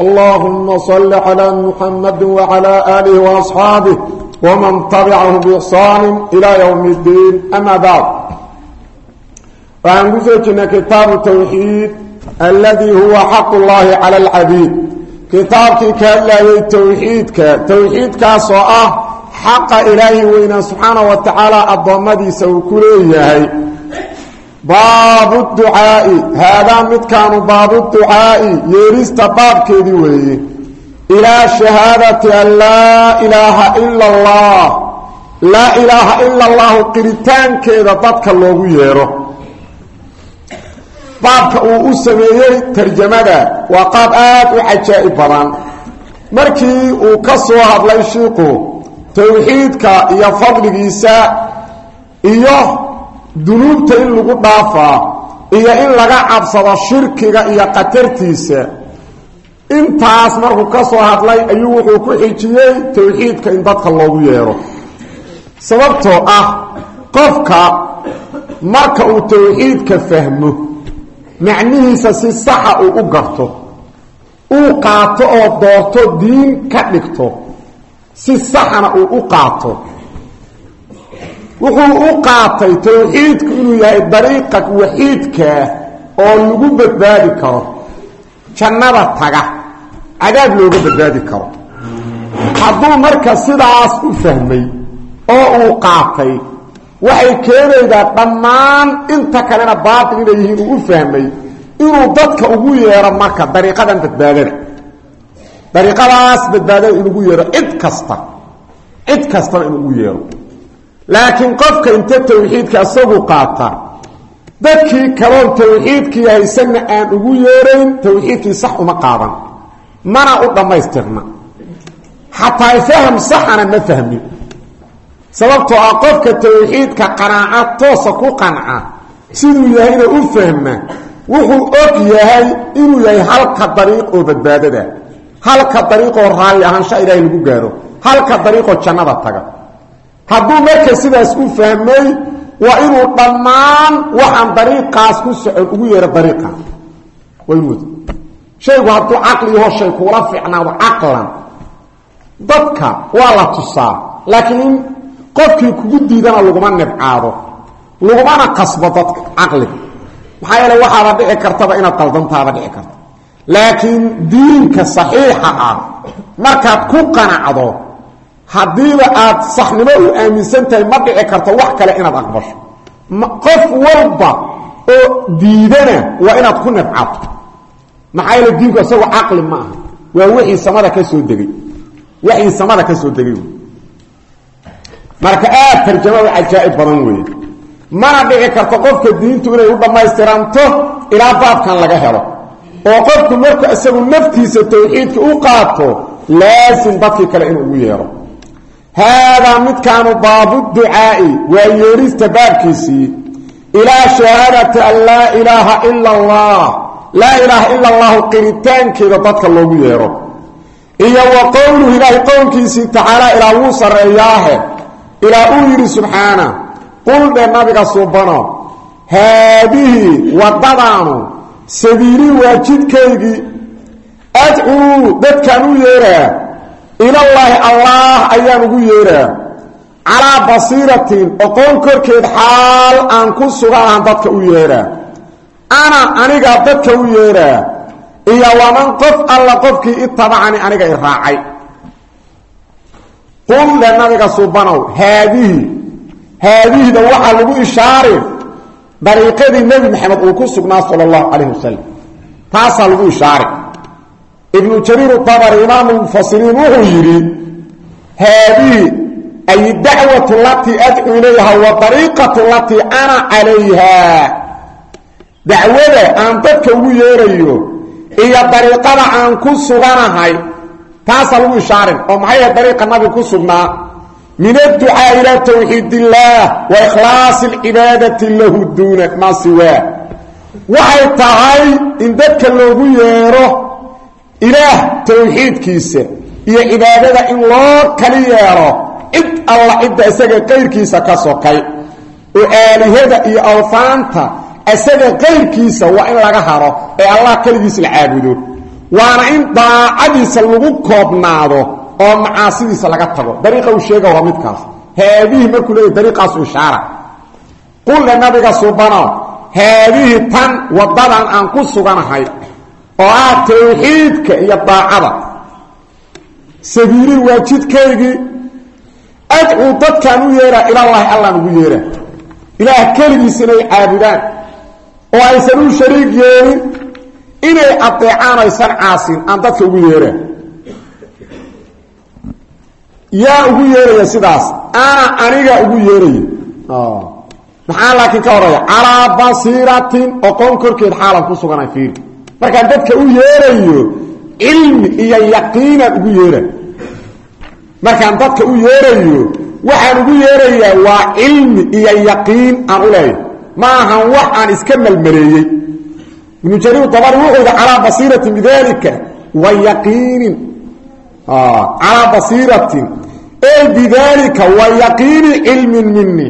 اللهم صل على محمد وعلى آله وأصحابه ومن تبعه بإحسان إلى يوم الدين أما بعد وعن قسوتنا كتاب التوحيد الذي هو حق الله على العبيد كتابك كالله التوحيد توحيد كاسوء حق إلهي وإنا سبحانه وتعالى الضمدي سوكوليه باب الدعاء هذا baabu ducaai. Haadaa midkaanu baabu ducaai yeerista baabkeedii weeye. Ilaa shahaadati an laa ilaaha ila allah laa ilaaha ila allahu qiritaankeeda dadka loogu yeero. Baabka uu u sameeyey tarjamada. Waa qaab aad u cajaa'ib badan. Markii uu ka soo hadlay shiiku towxiidka iyo fadligiisa iyo dunuubta in lagu dhaafaa iyo in laga cabsado shirkiga iyo qatartiisa. Intaas markuu ka soo hadlay ayuu wuxuu ku xijiyey tawxiidka in dadka loogu yeero. Sababtoo ah qofka marka uu tawxiidka fahmo macnihiisa si saxa uu u garto uu qaato oo doorto diin ka dhigto si saxana uu u qaato wuxuu u qaatay tawxiidku inuu yahay dariiqa waxiidkaa oo lagu badbaadi karo. Jannada taga cadaab looga badbaadi karo. Hadduu marka sidaas u fahmay oo uu qaatay waxay keenaydaa dhammaan inta kalena baatil inay yihiin uu u fahmay inuu dadka ugu yeero marka dariiqadan badbaadada. Dariiqadaas badbaadada inugu yeero cid kasta cid kastana inuu ugu yeero laakiin qofka inta tawxiidka isagu qaata dadkii kaloon tawxiidkii haysanna aan ugu yeerayn tawxiidkii sax uma qaadan. Mana u dhammaystirna. Xataa faham saxana ma fahmin. Sababtoo ah qofka tawxiidka qanaaca toosa ku qanca siduu yahayna u fahma wuxuu og yahay inuu yahay halka dariiq oo badbaadada halka dariiqoo raalli ahaansha ilaahay lagu gaaro halka dariiqoo jannada taga hadduu marka sidaas u fahmay waa inuu dhammaan waxaan dariiqaas ku socon ugu yeero dariiqaas waa inuu shaygu hadduu caqli shay kuula fiicnaado caqlan. Dadka waa la tusaa laakiin in qofkii kugu diidana laguma nibcaado lagumana qasbo dadka caqliga maxaa yeele waxaaba dhici kartaba inaad qaldantaaba dhici karta laakiin diinka saxiixa ah markaad ku qanacdo haddiiba aad saxnimo u aaminsan tahay ma dhici karto wax kale inaad aqbasho. Qof walba oo diidana waa inaad ku nibcato maxaa yeele diinku isagoo caqli ma aha. Waa wixii samada ka soo degay. Wixii samada ka soo degay. Marka aad tarjamada cajaa'ib badan weeye. Mana dhici karto qofka diintu inay u dhammaystiranto ilaa baabkan laga helo. Oo qofku marku isagu naftiisa tawxiidka u qaato laasim dadkii kale inuu ugu yeero haadaa midkaanu baabu ducaa'i waa yeerista baabkiisii ilaa shahaadati an laa ilaaha ila allah laa ilaaha ila allahu qiritaankeeda dadka loogu yeero iyo wa qowluhu ilaahay qowlkiisii tacaala ilaa wuu sarreeyaahe ilaa uu yidhi subxaana qul dhe nabiga subano haadihi waddadaanu sabiilii waa jidkaygii adcuu dadkaan u yeeraa ilallaahi allaah ayaan ugu yeeraa calaa basiiratin oqoon korkeed xaal aan ku suganaan dadka u yeeraa ana anigaa dadka u yeeraa iyo waman qof alla qofkii itabacani aniga i raacay. Qul dhe nabiga subanow haadihi haadihida waxaa lagu ishaari dariiqadii nebi maxamed uu ku sugnaa sala allahu calayh wasalam taasaa lagu ibnu jariir abari imaamu mufasiriin wuxuu yidhi haadihi ay dacwatu latii adcuu ilayha wa dariiqatu latii ana calayha dacwada aan dadka ugu yeerayo iyo dariiqada aan ku suganahay taasaa lagu ishaarin oo maxay ahay dariiqa nabiga ku sugnaa? Min adducaa ilaa tawxiid illaah wa ikhlaasi alcibaadati lahu duuna maa siwaa. Waxay tahay in dadka loogu yeedho ilaah tawxiidkiisa iyo cibaadada in loo kali yeedho cid alla cidda isaga qayrkiisa ka sokay oo aalihada iyo awfaanta isaga qayrkiisa waa in laga haro ee allah keligiis la caabudo. Waana in daacadiisa lagu koobnaado oo macaasidiisa laga tago. Dariiqa uu sheega waa midkaas. Haadihi markuu leeyahy dariiqaasu ishaara qulle nabiga subanow haadihi tan waddadan aan ku suganahay oo ah tawxiidka iyo daacada. Sabiilii waa jidkaygii adcuu dadkaan u yeeraa ilallaahi allaan ugu yeeraa. Ilaah keligiis inay caabudaan. Oo aysan u shariig yeelin inay adeecaan aysan caasin aan dadka ugu yeeraan yaa ugu yeeraya sidaas ana aniga ugu yeeraya. Maxaa laakiin ka horaya? Calaa basiiratin oqoon korkeed xaalan ku suganay fiiri markaan dadka u yeerayo cilmi iyo yaqiinaan ugu yeera markaan dadka u yeerayo waxaan ugu yeerayaa waa cilmi iyo yaqiin aan u leeyahy ma ahan wax aan iska malmaleeyey ibnu jariir dabari wuxuu yidhi calaa basiiratin bidalika wa yaqiinin. Calaa basiiratin ey bidalika wa yaqiini cilmin mini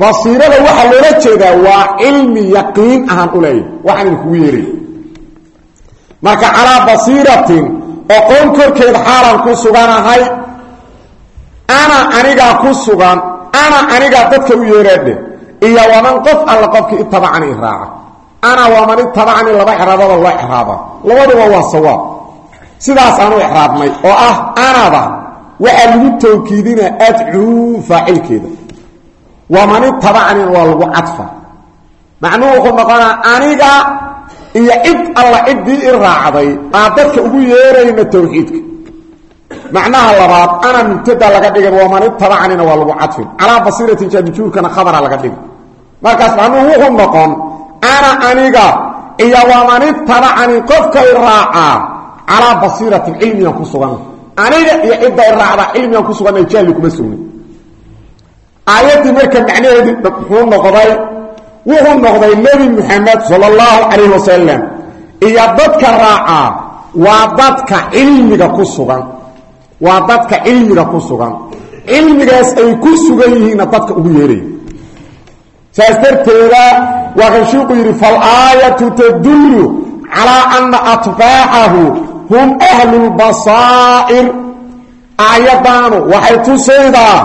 basiirada waxaa loola jeedaa waa cilmi yaqiin ahaan u leeyahy waxaan idinkugu yeeray marka calaa basiiratin oqoon korkeed xaalan ku suganahay ana anigaa ku sugan ana anigaa dadka u yeeraadhe iyo waman qof alla qofkii itabacani iraaca ana waman itabacanii laba icraabada loo icraaba labaduba waa sidaas aanu icraabnay oo ah anada waxaa lagu tawkiidina adcuu faacilkeeda. Waman itabacnina waa lagu cadfa. Macnuhu wuxuu noqonaa aniga iyo cid alla ciddii i raacday aa dadka ugu yeerayna tawxiidka. Macnaha labaad ana mubtada laga dhigan waman itabacnina waa lagu cadfin. Calaa basiiratin jaabijuurkana khabara laga dhigin. Markaas macnuhu wuxuu noqon ana aniga iyo waman itabacani qofkay raacaa calaa basiiratin ku sugan. Aniga iyo cidday raacdaa cilmigan ku suganna jahli kuma sugni aayaddii marka macnaheedii muxuu noqday wuxuu noqday nebi muxamed sala allahu calayh wasalam iyo dadka raacaa waa dadka cilmiga ku sugan. Waa dadka cilmiga ku sugan. Cilmigaas ay ku sugan yihiinna dadka ugu yeeraya saas darteeda kan shiiku yidhi faalaayatu tadullu calaa ana atbaacahu hum ahlu lbasaa'ir aayaddaanu waxay tusaydaa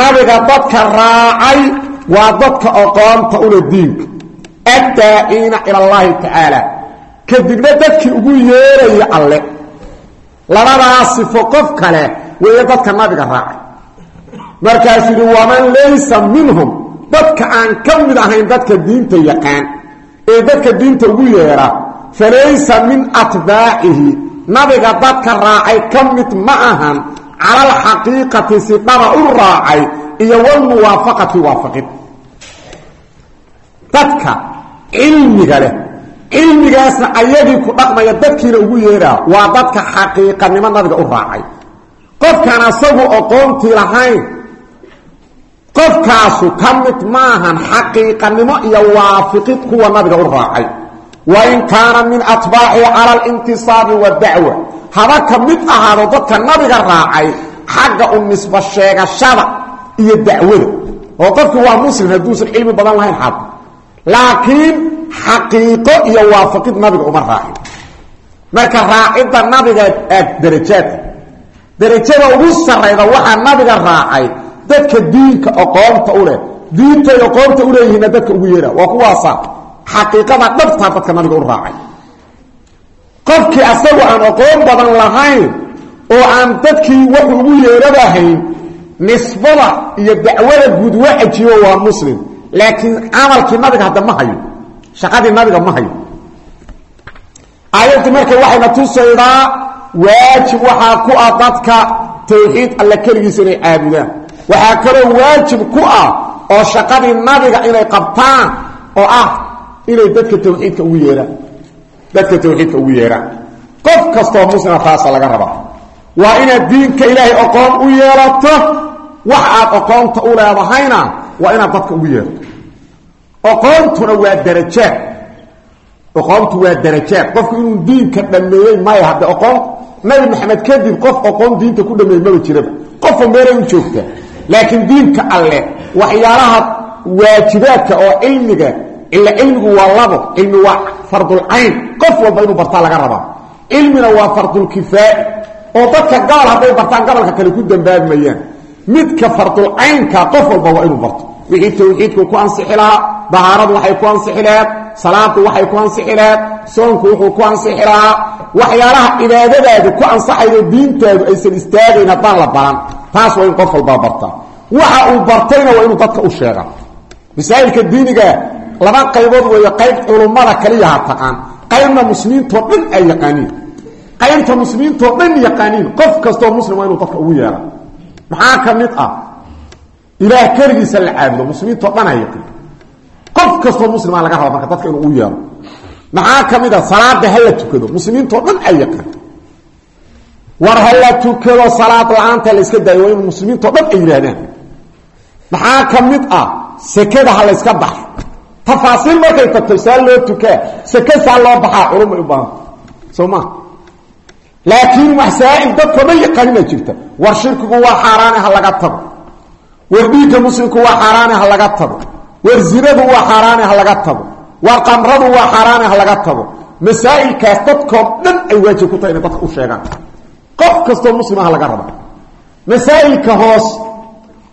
nabiga dadka raacay waa dadka oqoonta ula diinka. Addaaciina ila allahi tacaala kadibna dadkii ugu yeeraya alle. Labadaas sifo qof kale weeye dadka nabiga raacay. Markaasuu yidhi waman laysa minhum. Dadka aan ka mid ahayn dadka diinta yaqaan. Ee dadka diinta ugu yeedha falaysa min atbaacihi. Nabiga dadka raacay ka mid ma ahan. Cala si dhaba u raacay iyo walmuwaafaqati waafaqid dadka cilmiga leh cilmigaasna ayagii ku dhaqmaya dadkiina ugu yeedhaa waa dadka xaqiiqanimo nabiga u raacay. Qofkaan asagu oqoontii lahayn qofkaasu ka mid maahan xaqiiqanimo iyo waafiqid kuwa nabiga u raacay. Wain kaana min atbaacihi cala alintisaabi wadacwa haba ka mid ahaado dadka nabiga raacay xagga u nisbo sheegashada iyo dacwada. Oo qofkii waa muslim hadduusan cilmi badan lahayn xad laakiin xaqiiqo iyo waafaqid nabiga uma raacin marka raacidda nabiga aad darajaadka darajada ugu sarayda waxaa nabiga raacay dadka diinka oqoonta u leh. Diintay oqoonta u leeyihiinna dadka ugu yeedha. Waa kuwaasa xaqiiqada dhabtaa dadka nabiga u raacay. Qofkii asagu aan oqoon badan lahayn oo aan dadkii wuxuu ugu yeedhadahayn nisbada iyo dacwada guud waa ajiibo waa muslim. Laakiin camalkii nabiga hadda ma hayo. Shaqadii nabiga ma hayo. Aayaddu marka waxayna tusaydaa waajib waxaa ku ah dadka tawxiid alla keligiisa inay caabudaan. Waxaa kaloo waajib ku ah oo shaqadii nabiga inay qabtaan oo ah inay dadka tawxiidka ugu yeedhaan. Dadka tawxiidka ugu yeedhaan. Qof kastoo muslima taasa laga rabaa. Waa inaad diinka ilaahay oqoon u yeelato wax aad oqoonta u leedahayna waa inaad dadka ugu yeerto. Oqoontuna waa darajaad oqoontu waa darajaad qofku inuu diinka dhameeyey maya hadde oqoon nabi maxamed kadib qof oqoon diinta ku dhameeyey maba jiraba. Qofka meelay u joogtaa laakiin diinka alle waxyaalaha waajibaadka oo cilmiga ila cilmigu waa labo cilmi waa fardulcayn qof walba inuu bartaa laga rabaa. Cilmina waa fardulkifaai oo dadka gabal hadday bartaan gabalka kale ku dambaabimayaan midka fardulcaynka qof walba waa inuu barto. Wixii tawxiidku ku ansixi lahaa dahaaradu waxay ku ansixi laheed salaadu waxay ku ansixi laheed soonku wuxuu ku ansixi lahaa. Waxyaalaha cibaadadaadu ku ansaxaydo diintaadu aysan istaagayn haddaan la baran. Taas waa in qof walbaa bartaa waxa uu bartayna waa inuu dadka u sheega. Masaa'ilka diiniga laba qaybood weeyo qayb culummada kaliyaha taqaan qaybna muslimiintoo dhan ay yaqaaniin. Qaybta muslimiintoo dhan yaqaaniin. Qof kastoo muslim waa inuu dadka ugu yeera maxaa ka mid ah? Ilaah keligiisa la caabudo muslimiintoo dhan qof kastoo muslima laga raba marka dadka inuu yeero. Maxaa ka ah? Salaada hala tukado muslimiintoo dhan ay war hala tukado salaad la'aanta la iska daayo waa inu ay yidhaahdaan maxaa ka ah? Sekada ha la yska baxo. Tafaasiil markay tagto loo tukaa. Seke loo baxaa culumay u baahanta soo laakiin masaa'il dadkoo dhan yaqaanina jirta. War shirkigu waa xaaraane ha laga tago. War dhiigga muslimku waa xaaraane ha laga tago. War zinadu waa xaaraane ha laga tago. War qamradu waa xaaraane ha laga tago. Masaa'ilkaas dadkoo dhan ay waajib ku tahay inay dadka u sheegaan. Qof kastoo muslima ha laga raba masaa'ilka hoos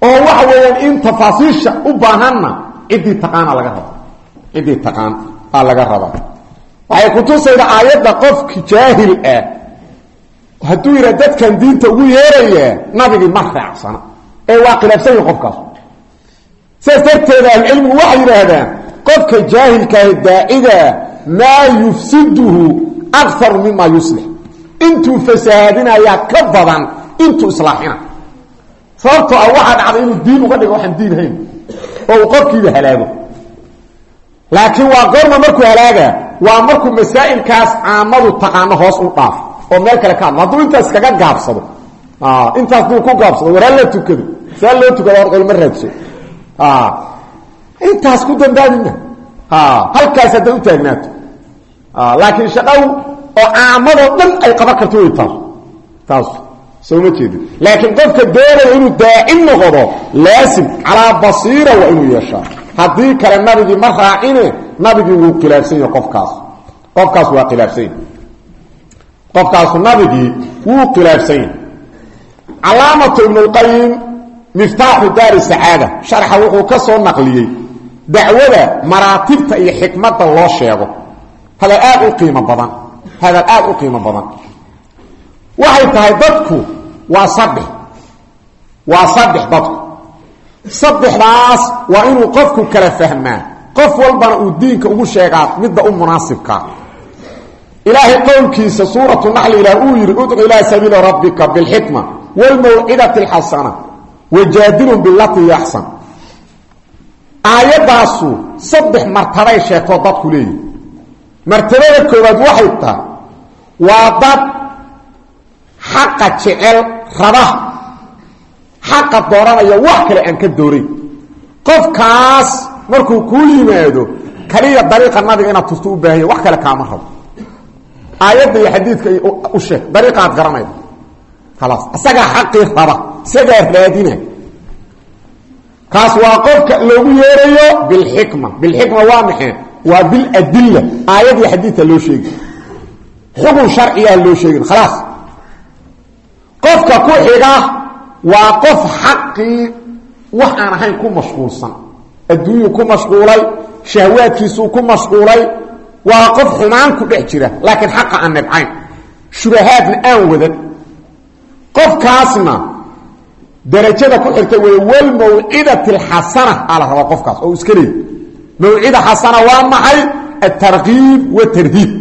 oo waxa weeyaan in tafaasiisha u baahanna ciddii taqaana laga raba ciddii taqaan qofki jaahil ah hadduu yidha dadkan diinta ugu yeerayaa nabigii ma raacsana ee waa khilaafsan yahi qofkaas. Sidaas darteeda ahlucilmigu qofka jaahilkaahi daacida maa yufsiduhu akaru mima yuslix intuu fasahaadinayaa ka badan intuu islaaxina sababtoo ah waxaa dhacday inuu diin uga dhigo waxaan diin hayn oo uu qofkiiba halaago. Laakiin waa goorma markuu halaaga waa markuu masaa'ilkaas caamadu taqaano hoos u dhaaf oo meel kale ka hadlo hadduu intaas kaga gaabsado. Intaas duu ku gaabsado waraa la tukado. Saa loo tukado or culmo raadso. Intaas ku dambaabina halkaas hadday u taagnaato laakiin shaqow oo caamadoo dhan ay qaban karto way taas taas soo ma laakiin qofka doonaya inuu daacin noqdo laasim calaa basiira waa inuu yeeshaa. Haddii kale nabigii ma raacine nabigii wuu khilaafsan yahay qofkaas. Qofkaas waa khilaafsan yahy qofkaasu nabigii wuu khilaafsan yahay. Calaamatu ibnulqayim miftaaxu daari sacaada sharxa wuxuu ka soo naqliyey dacwada maraatibta iyo xikmadda loo sheego. Hadal aad u qiimo badan hadal aad u qiimo badan. Waxay tahay dadku waa saddex waa saddex dadku. Saddexdaas waa inuu qofku kala fahmaa qof walbana uu diinka ugu sheegaa midda u munaasibkaa ilaahay qowlkiisa suuratu naxli ilaah uu yidhi udcu ilaa sabiili rabbika bilxikma wlmawcidati alxasana wajaadilhum bilatii yaxsan aayaddaasu saddex martabay sheegtoo dadku leeyihi martabada koowaad waxay tahay waa dad xaqa jecel raba xaqa dooranaya wax kale aan ka doorayn qofkaas markuu kuu yimaado kaliya dariiqa nabiga inaad tusto u baahanya wax kale kaama rabo aayadda iyo xadiidka u sheeg. Dariiqa aad garanayda khalaas. Isagaa xaqii raba. Isagaa raadina kaas waa qofka loogu yeerayo bilxikma. Bilxikma waa maxay? Waa biladilla aayad iyo xadiidka loo sheegi xukun sharciyaha loo sheegin. Khalaas. Qofka ku xiga waa qof xaqii wax aan ahayn ku mashquulsan waa qof xumaan ku dhex jira laakiin xaqa aan nibcayn shubahaadna aan wadan. Qofkaasna darajada ku xirta wey walmawcidati alxasana aa la rabaa qofkaas oo iska leey mawcida xasana waa maxay? Altarkiib watarhiib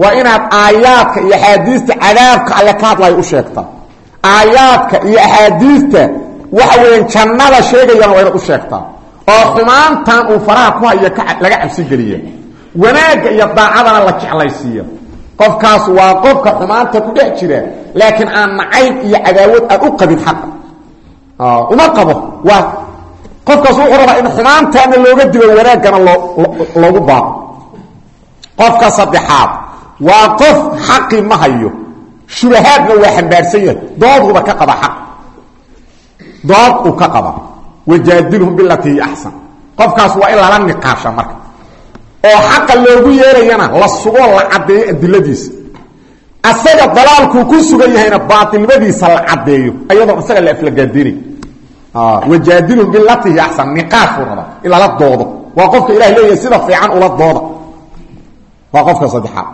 waa inaad aayaadka iyo axaadiista cadaabka alle ka hadlaya u sheegtaa. Aayaadka iyo axaadiista waxa weeyaan jannada sheegayana waa wanaagga iyo daacadana la jeclaysiiya qofkaas waa qofka xumaanta ku dhex jira laakiin aan nacayb iyo cadaawad aad u qabin xaqa uma qabo. Waa qofkaas wuxuu rabaa in xumaantaana looga dibo wanaaggana loo loogu baaqo. Qofka saddexaad waa qof xaqi ma hayo. Shubahaadna waa xambaarsan yahay. Dooduba ka qaba xaq. Dood uu ka qaba. Wajaadilhum bilatii axsan qofkaas waa in lala niqaasha marka oo xaqa loogu yeerayana la sugoo la caddeeyo adiladiisa. Asaga dalaalkuu ku sugan yahayna baatilnimadiisa la caddeeyo ayadoon isaga la aflagaadinay. Wajaadilhum bilatii hiya axsan niqaashuu rabaa in lala doodo. Waa qofka leeyahay sida fiican ula dooda. Waa qofka saddexaad.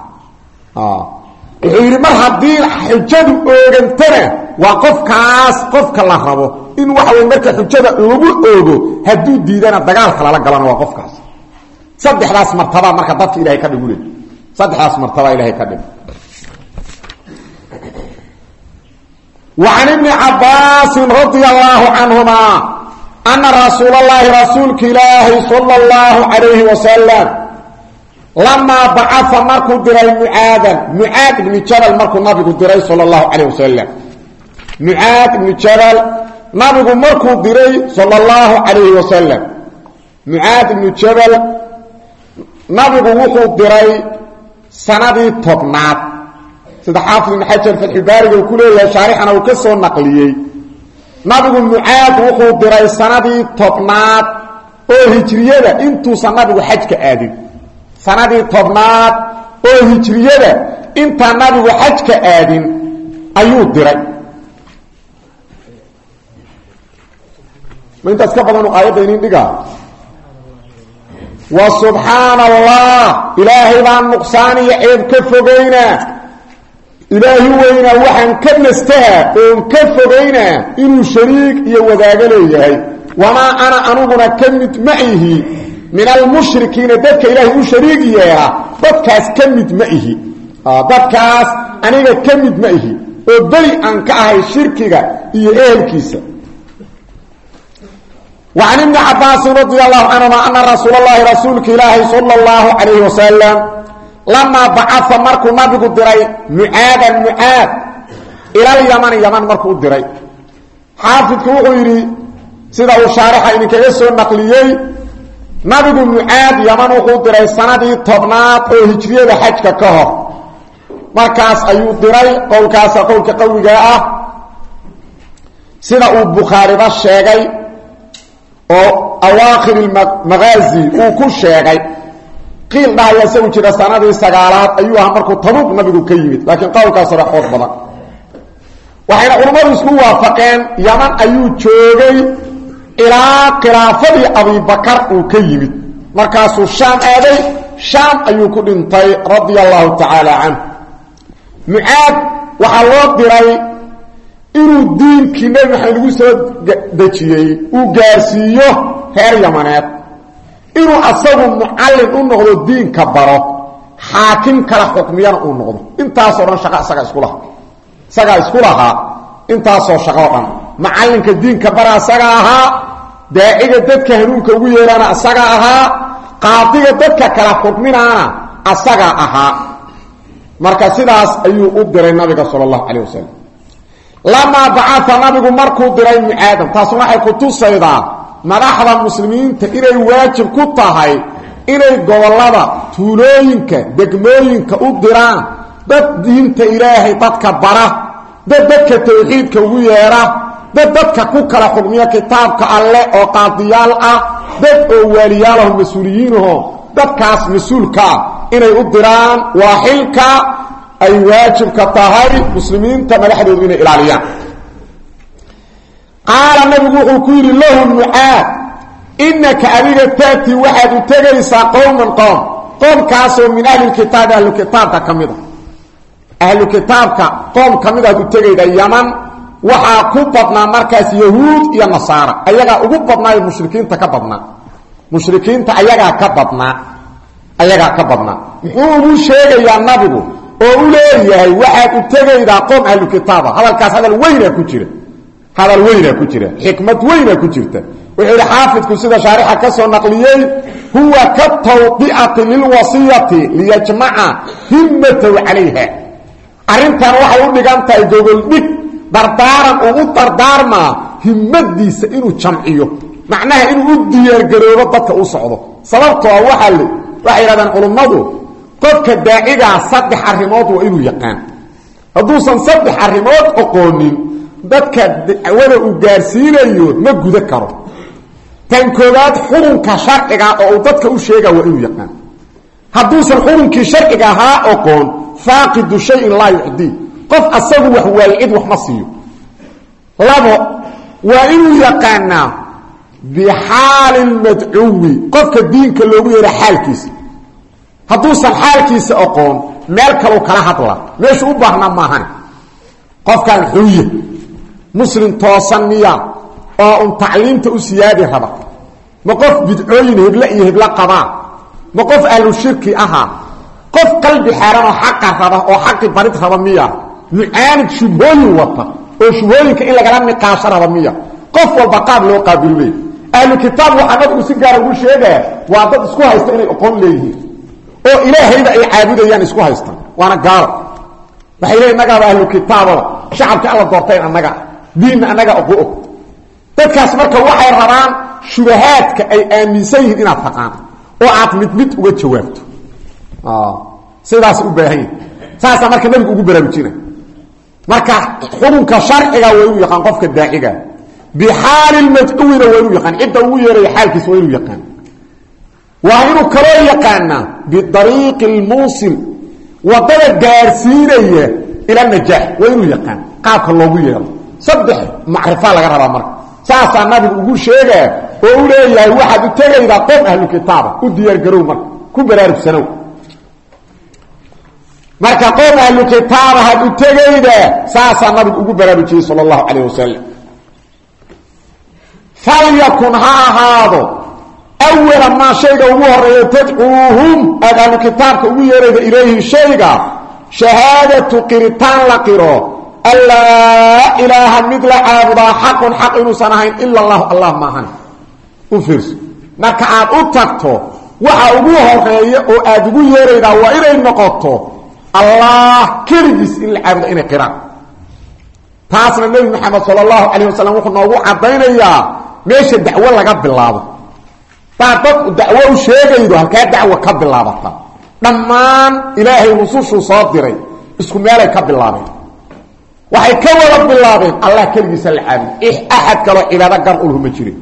Wuxuu yidhi mar haddii xujadu oogantana waa qofkaas qofka la rabo in waxa wey marka xujada lagu oogo hadduu diidana dagaalka lala galana waa saddexdaas martaba marka dadka ilahay ka dhigule saddexdaas martaba ilahay ka dhig وعن بن عabاس رضي الله عنهما أن رsuuل اللhi رasuulka ilaahi صلى الله عليه وسلم لما bacثa markuu diray mعاada mعاad بن jبل markuu nabigu diray sلى الله عليه وسلم mعاad بن jبل nabigu markuu diray sلى الله عليه وسلم mعاad بن jبل nabigu wuxuu diray sanadii tobnaad. Sida xaafid ibn xajar fatxubaariga uu ku leeyahay shaarixana uu ka soo naqliyey. Nabigu mucaad wuxuu diray sanadii tobnaad oo hijriyada intuusan nabigu xajka aadin. Sanadii tobnaad oo hijriyada intaan nabigu xajka aadin ayuu diray. Ma intaas ka badan aayadda inin dhigaa wa subxaana allah ilaahay baan nuqsaan iyo ceeb ka fogaynaa ilaahi weynaa waxaan ka nastaha oon ka fogaynaa inuu shariig iyo wadaago leeyahay. Wamaa ana aniguna ka mid ma ihi min almushrikiina dadka ilaahay u shariig yeela dadkaas ka mid ma ihi dadkaas aniga ka mid ma ihi oo beli aan ka ahay shirkiga iyo ehelkiisa وعن بن عabاس رضي الله عنهma أن رsuuل اللhi رasuulka ilaahi صلى الله عليه وسلم لما bacثa markuu nabigu diray mعاada mعاad ilى الymن ymن markuu u diray xaafidku wuxuu yidhi sida uu shaarxa idinkaga soo naqliyey nabigu mعaad ymن wuxuu diray sanadii tobnaad oo hijriyada xajka ka hor markaas ayuu diray qowlkaasa qowlka qawiga ah sida uu bukhaariba sheegay oo awaakhir maqaazi uu ku sheegay qiil dhahaya isagu jira sanadii sagaalaad ayuu ahaa markuu tabuuq nabigu ka yimid. Laakiin qowlkaas hore xoog badan. Waxayna culammadu isku waafaqeen yaman ayuu joogay ilaa khilaafadii abibakar uu ka yimid. Markaasuu shaam aaday shaam ayuu ku dhintay radia allahu tacaala canhu mucaad waxaa loo diray inuu diinkii nebi maxamed lagu soo dejiyey uu gaarsiiyo reer yamaneed. Inuu asagu mucallin u noqdo diinka baro xaakim kala xukmiyana uu noqdo. Intaasoo dhan shaqa isaga isku lahaa. Isagaa isku lahaa intaasoo shaqoo dhan. Macallinka diinka bara isaga ahaa daaciga dadka hanuunka ugu yeeraana isaga ahaa qaadiga dadka kala xukminaana asaga ahaa. Marka sidaas ayuu u diray nabiga sala allahu calayh wasalam lamaa bacaa nabigu markuu diray mucaadan taasuna waxay ku tusaydaa madaxda muslimiinta inay waajib ku tahay inay gobollada tuulooyinka degmooyinka u diraan. Dad diinta ilaahay dadka bara. Dad dadka tawxiidka ugu yeedha dad dadka ku kala xugmiya kitaabka alleh oo qaadiyaal ah. Dad oo waaliyaalaho mas'uuliyiinaho dadkaas mas'uulkaa inay u diraan waa xilka ay waajibka tahay muslimiinta madaxdoodu inay ilaaliyaan. Qaala nabigu wuxuu ku yidhi lahu mucaad inaka adiga taatii waxaad u tegaysaa qowman qoom. Qoomkaasoo min ahlilkitaabi ahlukitaabka ka mid a ahlu kitaabka qoom ka mid aad u tegayda yaman waxaa ku badnaa markaas yahuud iyo nasaara. Ayagaa ugu badnaayo mushrikiinta ka badnaa. Mushrikiinta ayagaa ka badnaa. Ayagaa ka badnaa. Muxuu ugu sheegayaa nabigu oo u leeyahay waxaad u tegaydaa qoom ahlukitaaba hadalkaas hadal weynaa ku jira. Hadal weynaa ku jira. Xikmad weynaa ku jirta. Wuxuu yidhi sida shaarixa ka soo naqliyey huwa ka tawdi'ati lilwasiyati liyajmaca himmatahu calayha. Arrintan waxay u dhigan tahay gogoldhig dardaaran ugu dardaarmaa himmadiisa inuu jamciyo. Macnaha inuu u diyaargaroobo dadka u socdo. Sababtoo a waaa l waxay yidhahdeen culummadu qofka daacigaa saddex arrimood waa inuu yaqaan. Hadduusan saddex arrimood oqoonin dadka dacwada uu gaarsiinayo ma guda karo. Tan koowaad xurunka sharciga oo dadka u sheega waa inuu yaqaan. Hadduusan xurunkii sharciga ahaa oqoon faaqidu shayin laa yucdii qof asagu wax waaye wax ma siiyo. Labo waa inuu yaqaanaa bixaali lmadcuwi qofka diinka loogu yeera xaalkiisa hadduusan xaalkiisa oqoon meel kalau kala hadla. Meeshu u baahnaa maahan. Qofkaan xuya muslim toosan miya oo un tacliimta u siyaadi raba. Ma qof bidcooyin heble iyo heblo qabaa ma qof ahlu shirki ahaa qof qalbi xeeran oo xaqa raba oo xaqi barid raba miya. Mucaanid shubhooyin wata oo shubhooyinka in lagala niqaasho raba miya. Qof walba qaab loo qaabiluley ahlu kitaab waxaa nabigu si gaara ugu sheegaya waa dad isku haysta inay oqoon leeyihiin oo ilaahayba ay caabudayaan isku haystaan. Waana gaalo waxay leeyiin annagaaba ahlu kitaabada shacabka alla doortayn annaga. Diinna annaga oqu og. Dadkaas marka waxay rabaan shubahaadka ay aaminsan yihiin inaad taqaan oo aad mid mid uga jawaabto. Sidaas u baahan saasaa marka nabigu ugu baraarujina marka xurunka sharciga waa inuu yaqaan qofka daaciga. Bixaali lmadcuwina waa inuu yaqaan. Cidda ugu xaalkiisa waa inuu waa inuu kaloo yaqaanaa biariiqi lmuusil waddada gaarsiinaya ila najaax waa inuu yaqaan qaabka loogu yeero saddex macrifa laga rabaa marka. Saasaa nabigu ugu sheegaa oo u leeyahay waxaad u tegaydaa qof ahlu kitaaba u diyaargarow marka ku baraarugsanow marka qof ahlu kitaaba had u tegaydaa saasaa nabigu ugu baraarujiyey sal allahu calayh wasalam falyakun ha ahaado awala maa shayga ugu horreeya tadcuuhum aad ahlu kitaabka ugu yeerayda ilayhi shayga shahaadatu qiritaan la qiro allaa ilaaha mid la caabudaa xaqun xaq inuusan ahayn ila allahu allah maahan u fiirso marka aad u tagto waxa ugu horreeya oo aad ugu yeeraydaa waa inay noqoto allah keligiis in la caabuda inay qiraan taasna nebi maxamed sala allahu calayh wasalam wuxuu noogu caddaynayaa meesha dacwo laga bilaabo baa dadku dacwo u sheegaydo halkaa dacwo ka bilaabata. Dhammaan ilaahay rusushuu soo diray isku meelay ka bilaabeen. Waxay ka wada bilaabeen allah keligiisa la caabud axad kaloo cibaado gar ulhu ma jirin.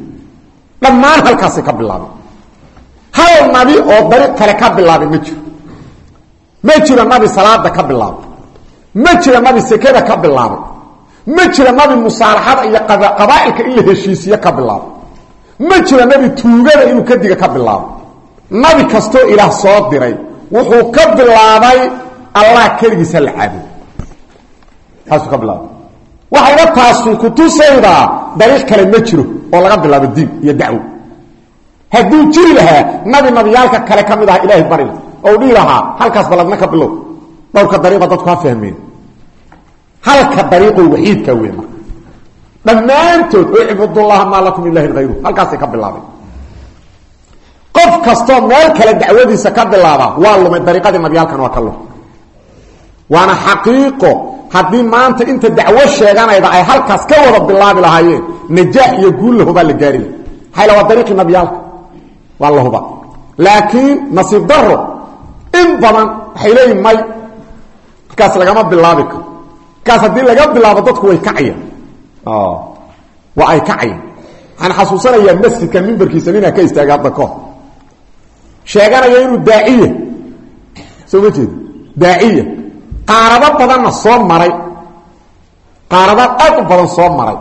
Dhammaan halkaasay ka bilaabeen. Hal nabi oo dariiq kale ka bilaabay ma jiro. Ma jiro nabi salaada ka bilaabay ma jiro nabi sekada ka bilaabay ma jiro nabi musaalaxada iyo qabaa'ilka in la heshiisiye ka bilaabay ma jiro nabi tuugada inuu kadiga ka bilaabo. Nabi kastoo ilaah soo diray wuxuu ka bilaabay allah keligiisa la caabudo taasuu ka bilaabay. Waxayna taasu ku tusaydaa dariiq kale ma jiro oo laga bilaabo diin iyo dacwo. Hadduu jiri lahaa nabi nabiyaalka kale ka mid aha ilaahay barila oo dhihi lahaa halkaas baladna ka bilow. Dhowrka dariiqa dadku ha fahmeen. Halka dariiqo waxiidka wey dhammaantood oo cibudullaha maa lakum ilahin hayru halkaasay ka bilaabeen qof kastoo meel kale dacwadiisa ka bilaaba waa lumay dariiqadii nabiyaalkan waa ka waana xaqiiqo haddii maanta inta dacwo sheeganayda ay halkaas ka wada bilaabi lahaayeen najaax iyo guul lahubaa la gaari lah hayla waa dariiqii nabiyaalka waa la huba laakiin nasiib daro in badan waxay may. Markaas lagama bilaabi karo. Markaas laga bilaabo dadku way kacayaan waa ay kacayaan waxaan xasuusanayaa masjidka mimbarkiisa ninaa ka istaagay hadda kahor sheeganaya inuu daaciya soo ma jeed? Daaciya qaarado badanna soo maray. Qaarado aad u badan soo maray.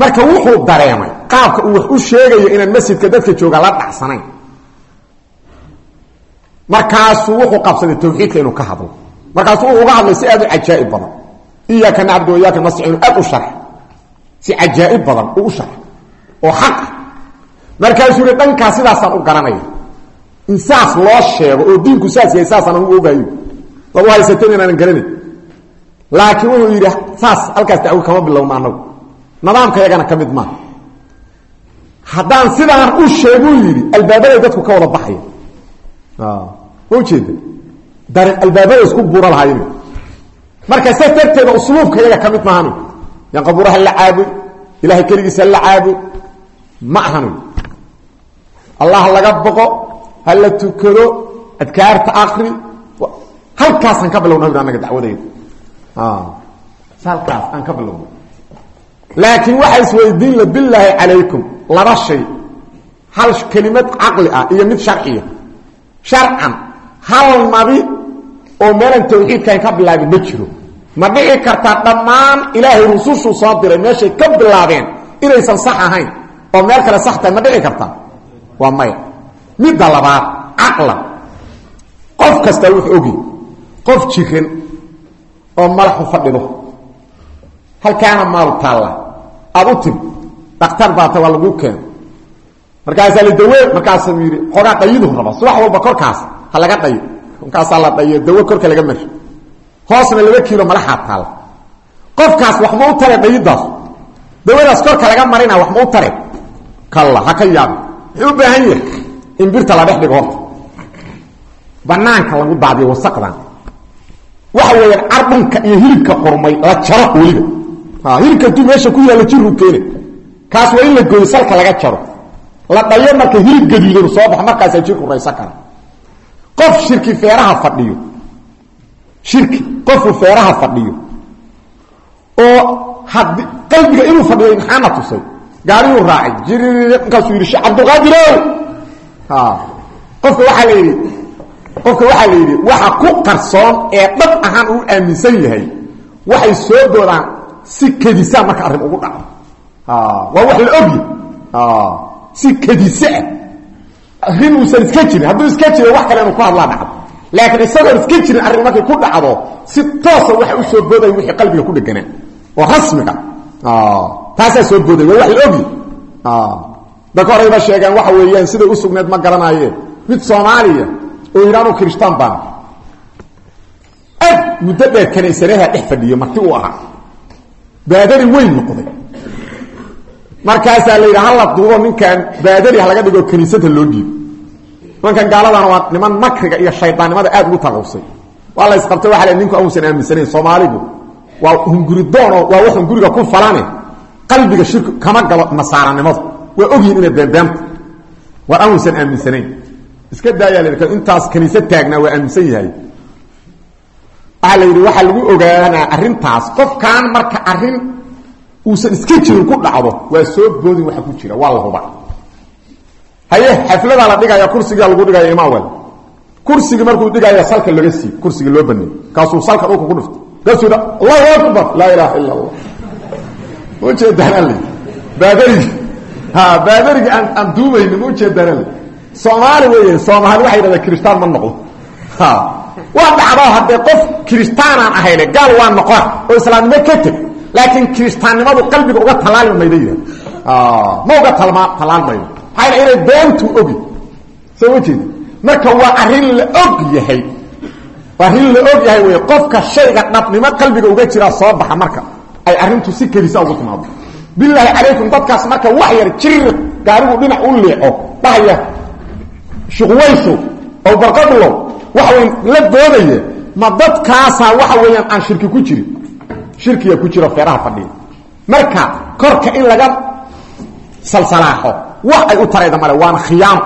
Marka wuxuu dareemay qaabka uu wax u sheegayo inaan masjidka dadka jooga la dhacsanayn. Markaasuu wuxuu qabsaday tawxiidka inuu ka hadlo. Markaasuu wuxuu uga hadlay si aad u cajaa'ib badan iyaaka nacbud wa iyaaka nastaciinu aad u sharx. Si cajaa'ib badan uu u sharx. Oo xaq. Ah markaasuu yihi dhankaa sidaasaan u garanaya in saas loo sheego oo diinku saas yahay saasaan anugu ogaayo dad u haysateen inaanan garanayn laakiin wuxuu yidhi saas halkaas dacwo kama bilowna anagu nidaamka yagana ka mid maaha haddaan sidaan u sheeguu yidhi albaabaday dadku ka wada baxaya ma marka saas darteeda usluubka yaga ka mid maahan yan qabuuraha la caabud ilahay keligiisa la caabud ma allah laga boqo ha la tukado adkaarta akri halkaasaan ka bilowna anaga dacwadayda halkaas aan ka bilowna laakiin waxaa isweydiin la bilaahi calaykum laba shay. Hal kelimad caqli ah iyo mid sharciya sharcan hal nabi oo meelan tawxiidkan ka bilaabin ma jiro ma dhici kartaa dhammaan ilaahay rusushuu soo diray meeshay ka bilaabeen inaysan sax ahayn oo meel kale sax ma dhici kartaa? Waa maya. Midda labaad caqlan qof kasta wuxuu ogi qof jiran oo madaxu fadhido halkaana maalu taalla. Aada u timi dhakhtar baata waa laguu keeno markaasaa dawe markaasuu yidhi xoogaa dhayidu raba subax walba korkaas ha laga dhayo kolkaasaa la dhayo dawe korka laga marsho hoosna laba kiilo madaxaa taalla qofkaas wax ma u tare dhayidaas dawadaas korka laga marina wax ma u tare kalla ha ka yaabi wuxuu u baahan yahay? In birta la dhigo horta. Lagu daadiyo wasaqdan waxa weeyaan cardhunka iyo hilibka qurmay la jaro weliba. Hilibka intuu meesha ku yaalla jiru keena kaas waa la gooyo salka laga jaro. La dhayo marka hilib gaduudan soo bax markaasaa jirku raysan kara qof shirki feeraha fadhiyo shirki qofuu feeraha fadhiyo. Oo had qalbiga inuu fadhiyo imtixaana tusay. Gaariyuu raacay. Jiri markaasuu yidhi shee cabdulqaadirow qofka waxaa la yidhi qofka waxaa la yidhi waxa ku qarsoon ee dhab ahaan uu aaminsan yahay. Waxay soo doodaan si kedisaan marka arrin ugu dhaco. Waa wax la ogya si kediseah arrin uusan iska jirin. Hadduu iska jiro wax kale inuu ku hadlaa dhacdo laakiin isagoon iska jirin arrin markay ku dhacdo si toosa waxa u soo booday wixii qalbiga ku dheganaa oo rasmiga. Taasaa soo booday. Wax la ogya dadka horayba sheegaan waxa weeyaan siday u sugneed ma garanaayeen. Mid soomaaliya oo yidhaanu kiristaan baan. Aad muddo dheer kanaysanaha dhex fadhiyo marti uu ahaa. Baadari weyn noqday. Markaasaa la duubo ninkan baadari ha laga dhigo kaniisada loo dhiibo nimankan gaaladana waa niman makriga iyo shaydaannimada aad ugu taqawsay waa la isqabtay waa ninku ausan aaminsanayn soomaaligu waa hunguridoonoo waa waxun guriga ku falane. Qalbiga shirki kama galo nasaaranimadu waa ogyihiin inay beenbeenta war ausan aaminsanayn iska daayaa intaas kaniise taagnaa waa aaminsan yahay. Waxaa la lagu ogaanaa arrintaas. Qofkan marka arrin uusan iska jirin ku dhacdo waa soo boodin waxa ku jira. Waa haye xafladaa la dhigaya kursigaa lagu dhigaya imaawel kursigii markuu dhigaya salka laga sii kursiga loo baneey kaasuu salka dhulka ku dhifto kaasuu allahu akbar laa ilaaha ila allah ujeedaanal baadarigi ha baadarigi aan aan duubayni ma ujeedaanal soomaali weeye soomaali waxay yidhahdaa kiristaan ma noqdo. Ha. Waa dhacdaa haddee qof kiristaanaan ahayne gaal waa noqon oo islaamnimo ka teg laakiin kiristaannimadu qalbiga uga tallaalmi mayda yidhah ma uga talma tallaal maydo maxaa inay beentu ogi soo ma jeedi marka waa arrin la og yahay. Arrin la og yahay wey qofka shayga dhabnimo qalbiga uga jiraa soo baxa marka ay arrintu si kedisa ugu timaado. Bilaahi calaykum dadkaas marka wax yar jir gaarigu dhinac u leexo dhahaya shuqwayso oo barqadlo waxa weyn la doodaya ma dadkaasaa waxa weeyaan aan shirki ku jirin. Shirkiga ku jiro feeraha fadhiya. Marka korka in laga salsalaaxo wax ay u tarayda male waana khiyaano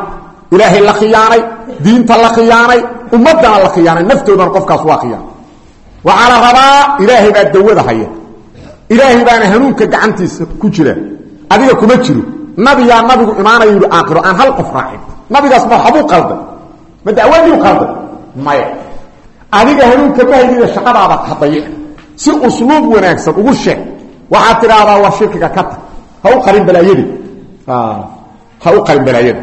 ilaahay la khiyaanay diinta la khiyaanay ummadana la khiyaanay naftoodana qofkaas waa khiyaano waxaa la rabaa ilaahay baa dawada haya ilaahay baana hanuunka gacantiisa ku jira. Adiga kuma jiro. Nabiyaa nabigu imaanaya yidhi aakhiro aan hal qof raacin. Nabigaas ma waxbuu qalday ma dacwadiiu qalday? Maya adiga hanuunka ma haydida shaqadaada hadayic si usluub wanaagsan ugu sheeg. Waxaad tidhaahdaa war shirkiga ka tag. Ha u qarin balaayadi ha u qarin balaayada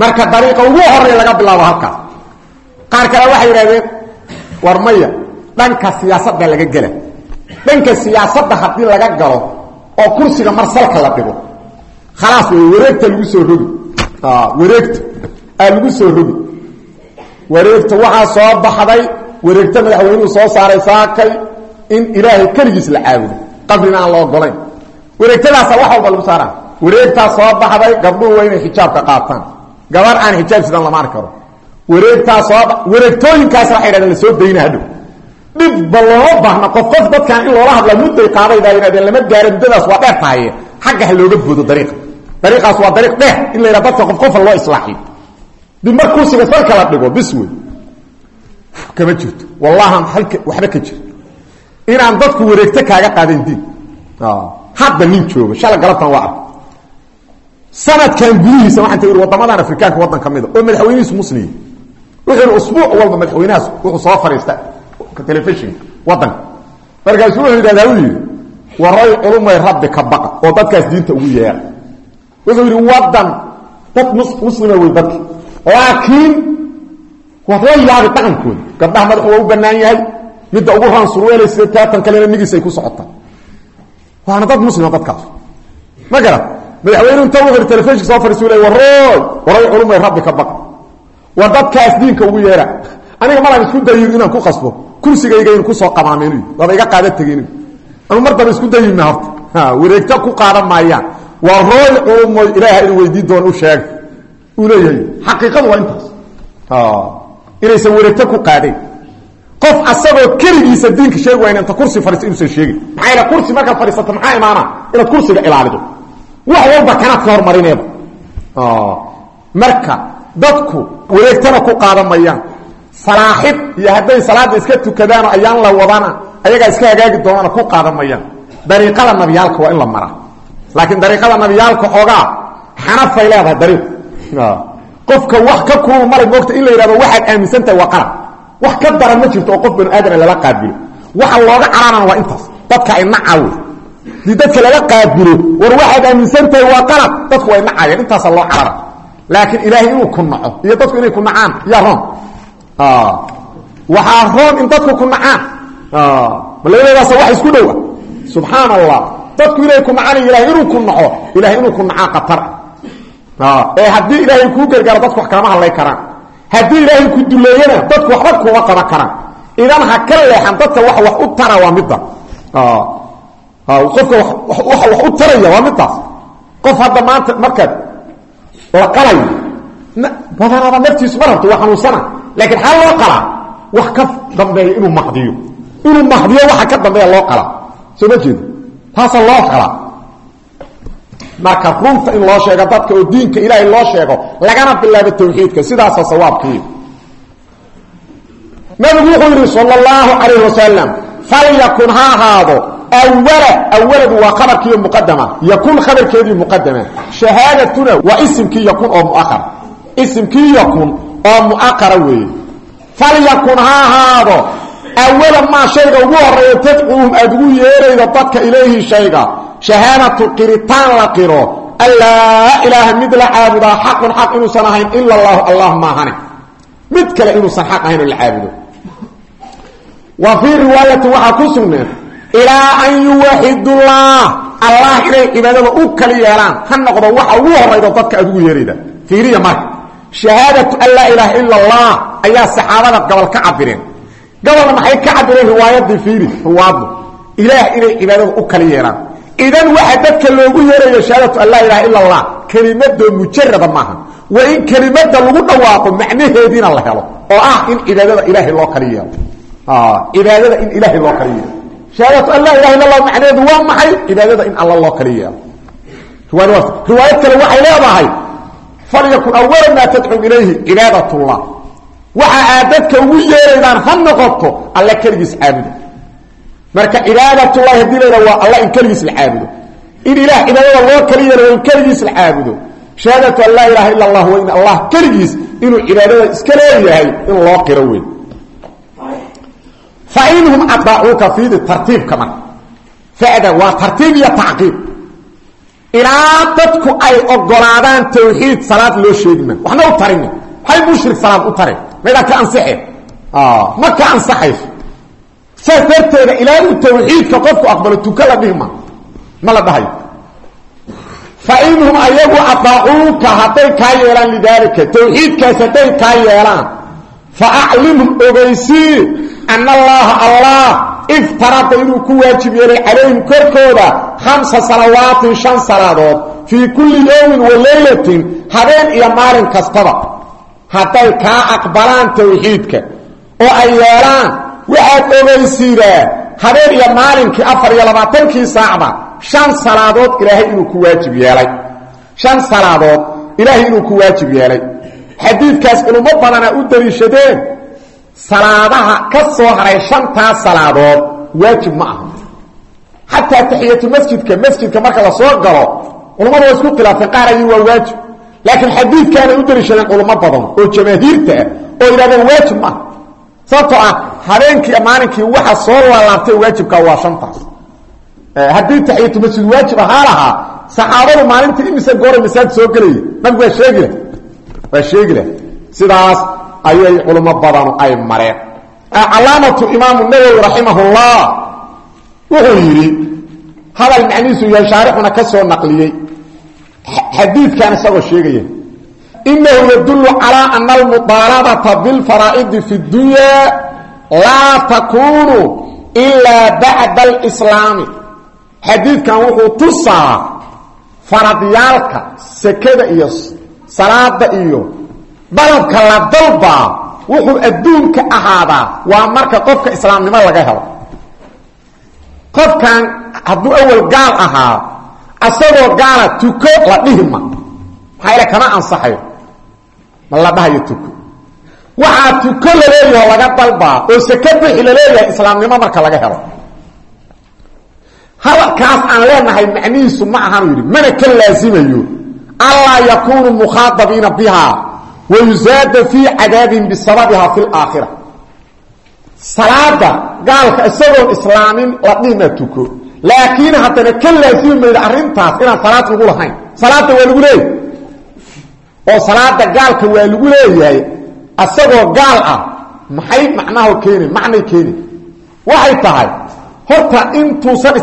marka dariiqa ugu horeya laga bilaabo halkaas qaar kale waxay yidhahdeen war maya dhanka siyaasadda laga gela. Dhanka siyaasadda haddii laga galo oo kursiga mar salka la dhigo khalaas wey wareegta lagu soo rogi. Wareegta. Aa lagu soo rogi. Wareegta waxaa soo baxday wareegta madaxweynuhu soo saaray saakay in ilaahay keligiis la caabudo qabrina aan la ogolayn wareegtadaasa wax walba lagu saara wareegtaa soo baxday gabdhuhu waa inay xijaabka qaataan. Gabar aan xijaab sidan lama arki karo. Wareegtaa soo wareegtooyinkaas waxay dhahdeen la soo dayna hadhow. Dhibba looma baahna qof dadkan in loola hadla mudday qaadaydaa yidhahdeen lama gaara muddadaas waa dheer tahaye xagga looga boodo dariiqa dariiqaas waa dariiq dheer. In la yidhahdo dadka qof loo islaaxiyo dib mar kursiga salka la dhigo bis wey kama wallahan halka waxba ka jiro inaan dadku wareegto kaaga qaadayn diin. Hadda nin joogo shala galabtan waa sanadkan gudihiisa waxaan ta wadamadan afrikaanka waddan ka mida oo madaxweynihiisu muslim. Wuxuu yidhi usbuuc walba madaxweynahaas wuxuu soo fadhiista telefishinka waddanka markaasu wuxuu yidhahdaa u yidhi waray culumay rabbi ka baqa oo dadkaas diinta ugu yeera wuxuu yidhi waddan dad muslima wey dadki. Laakiin waad la yaabi dhaqankooda. Gabdhaha madaxu waa u banaan yahay midda ugu raan surweelay sida taatan kalena madaxweyne inta wuxuu telefishinka soo fadhiisu ley warooy waray culumay rabbi ka baqa war dadkaas diinka ugu yeera aniga malaan isku dayin inaan ku qasbo. Kursigayga in ku soo qamaameen waaba iga qaada tegin ama mar daba isku dayinna horta. Wareegto ku qaadan maayaan. Rooy culumoy ilaaha inuu weydii doon u sheega uu leeyahay xaqiiqadu waa intaas. Inaysan wareegto ku qaadayn qof asagoo keligiisa diinka sheegi wayn inta kursi fadhiista inuusan sheegin. Maxaa kursi markaad fadhiisato maxaa imaana inaad kursiga ilaalido wax walba kanaad ka hormarineeba. Marka dadku wareegtana ku qaadan mayaan. Iyo hadday salaada iska tukadaano ayaan la wadana ayagaa iska hagaagi doonana ku qaadan dariiqada nabiyaalka waa in la maraa laakiin dariiqada nabiyaalka xoogaa xanafay leedahay dariiq. Qofka wax ka kulul mara moogta in la yidhahdo waxaad aaminsan waa qalab. Wax ka daran ma jirto oo qof banu aadama lala qaabilo waxa looga caraanana waa intaas. Dadka ay nacawe dii dadka lala qaabilo war waxaad aaminsan tahay waa qalab dadku way nacayeen intaasa loo carara laakiin ilaahay inuu ku naco iyo dadku inay ku nacaan yaa roon. Waxaa roon in dadku ku nacaan. Ma labadoodaas wax isku dhowa subxaan allah dadku inay ku nacaan ilahay inuu ku naco. Ilahay inuu ku nacaa qatar ee haddii ilaahay kuu gargaaro dadku wax kalama hadlay karaan. Haddii ilaahay ku duleeyana dadku waxba kuuma qaban karaan. Idan ha ka leexan dadka qofka waxa wax u taraya waa middaas qof hadda maanta markaad la qalayo badanaaba naftiisu ma rabto waa xanuunsana. Laakiin xaa loo qalaa wax ka dambeeya inuu maqdiyo. Inuu maqdiyo waxa ka dambeeya loo qalaa soo ma jeedo? Taasa loo qalaa marka runta in loo sheego dadka oo diinka ilaahay loo sheego lagana bilaabo tawxiidka sidaasa sawaabkii. Nabigu wuxuu yidhi sala allahu calayh wasalam falyakun ha ahaado awala awaladu waa khabarkiiyo muqadama yakun khabarkeedii muqadama shahaadatuna waa isimkii yakun oo muahar isimkii yakun oo muaqara weeye falyakun ha ahaado awala maa shayga ugu horreeya tadcuuhum aada ugu yeeraydo dadka ilayhi shayga shahaadatu qiritaan la qiro allaa ilaaha mid la caabudaa xaqun xaq inuusan ahayn ila allahu allah maahane mid kale inuusan xaq ahayn oo la caabudo wa fii ilaa an yuwaxidullah allah inay cibaadada u kali yeelaan. Ha noqdo waxa ugu horaydo dadka aad ugu yeerayda fiiriya marka shahaadatu an laa ilaaha ila allah ayaa saxaabada gobol ka cabireen gobolna maxay ka cabireen riwaayadii fiiri? Riwaaddu ilaah inay cibaadada u kali yeelaan. Idan waxa dadka loogu yeerayo shahaadatu an laa ilaha ila allah kelimadoo mujarada maaha. Waa in kelimada lagu dhawaaqo macnaheediina la helo oo ah in cibaadada ilaahay loo kali yeelo. Cibaadada in ilaahay loo kali yeelo shahaadatu an laa ilaha illa allah macnaheedu waa maxay? Cibaadada in alla loo kali yeelo riwaayad kale waxay leedahay falyakun awala maa tadcuu ilayhi cibaadat llah waxa aad dadka ugu yeeraydaan ha noqoto alla keligiis caabudo. Marka cibaadatullahi haddii la yidhaha waa alla in keligiis la caabudo. In ilaah cibaadada loo kali yeelo waa in keligiis la caabudo. Shahaadatu an laa ilaha illa allah waa in allah fa inhum adaacuuka fiidi tartiibka marka fada waa tartiib iyo tacqiib ilaa dadku ay ogolaadaan tawxiid salaad loo sheegima waxna u tarin maxay mushrik salaad u tare maydaan ka ansaxeen ma ka ansaxayso saas darteeda ilaa uu tawxiidka qofku aqbalo tuka la dhihma ma la dhahayo fa inhum ayagu adaacuuka hadday kaa yeelaan lidaalika tawxiidkaas hadday kaa yeelaan fa aclimhum ogeysii ana allaha allah iftarada inuu ku waajib yeelay calayhim korkooda khamsa salawaatin shan salaadood fii kulli yowmin wa leylatin habeen iyo maalin kastaba hadday kaa aqbalaan tawxiidka oo ay yeelaan waxaad ogeysiidaa habeen iyo maalinkii afar iyo labaatankii saacba shan salaadood ilaahay inuu ku waajib yeelay shan salaadood ilaahay inuu ku waajib yeelay xadiidkaas culummo badana u daliishadeen salaadaha ka soo haray shantaas salaadood waajib ma aha. Xataa taxiyatu masjidka masjidka marka la soo galo culummadu waa isku khilaafeen qaar ayii waa waajib. Laakiin xadiidkaanay u daliishadeen culummo badan oo jamaahiirta ah oo yidhahdeen waajib ma aha. Ah habeenkii maalinkii waxa soo laalaabtay waajibka waa shantaas. Haddii taxiyatu masjid waajib ahaa lahaa saxaabadu maalintii imise goora masaajid soo gelaya nabigu waa sheegila waa sheegila sidaas ayay culimo badanu ay mareen. Calaamatu imaamu nawowi raximahullah wuxuu yidhi hadal macnihiisu yahay shaarixuna ka soo naqliyey. Xadiidkan isagoo sheegaya inahu yadullu calaa ana almuطaalabata bilfaraa'idi fi اdunya laa takunu ilaa bacda alslaami xadiidkan wuxuu tusaa faradyaalka sekada iyo salaada iyo dalabka la dalbaa wuxuu adduunka ahaadaa waa marka qofka islaamnimo laga helo. Qofkan hadduu awal gaal ahaa asagoo gaala tuko la dhihi ma. Maxaa kama ansaxayo? Ma la dhahayo tuko. Waxaa tuko laleeyaho laga dalbaa oo seke bixi la leeyahay islaamnimo marka laga helo. Hadalkaas aan leenahay macnihiisu ma ahan yidhi mana ka laasimayo allaa yakuunu mukhaadabiina biha wayusaada fii cadaabihim bisababiha fi laakhira salaada gaalka isagoon islaamin la dhihma tuko laakiin haddana ka laasimi maydo arrintaas inaan salaad lagu lahayn salaada waa lagu leeyahy oo salaada gaalka waa lagu leeyahay isagoo gaal ah maxay macnaha keeni macnay keeni waxay tahay horta intuusan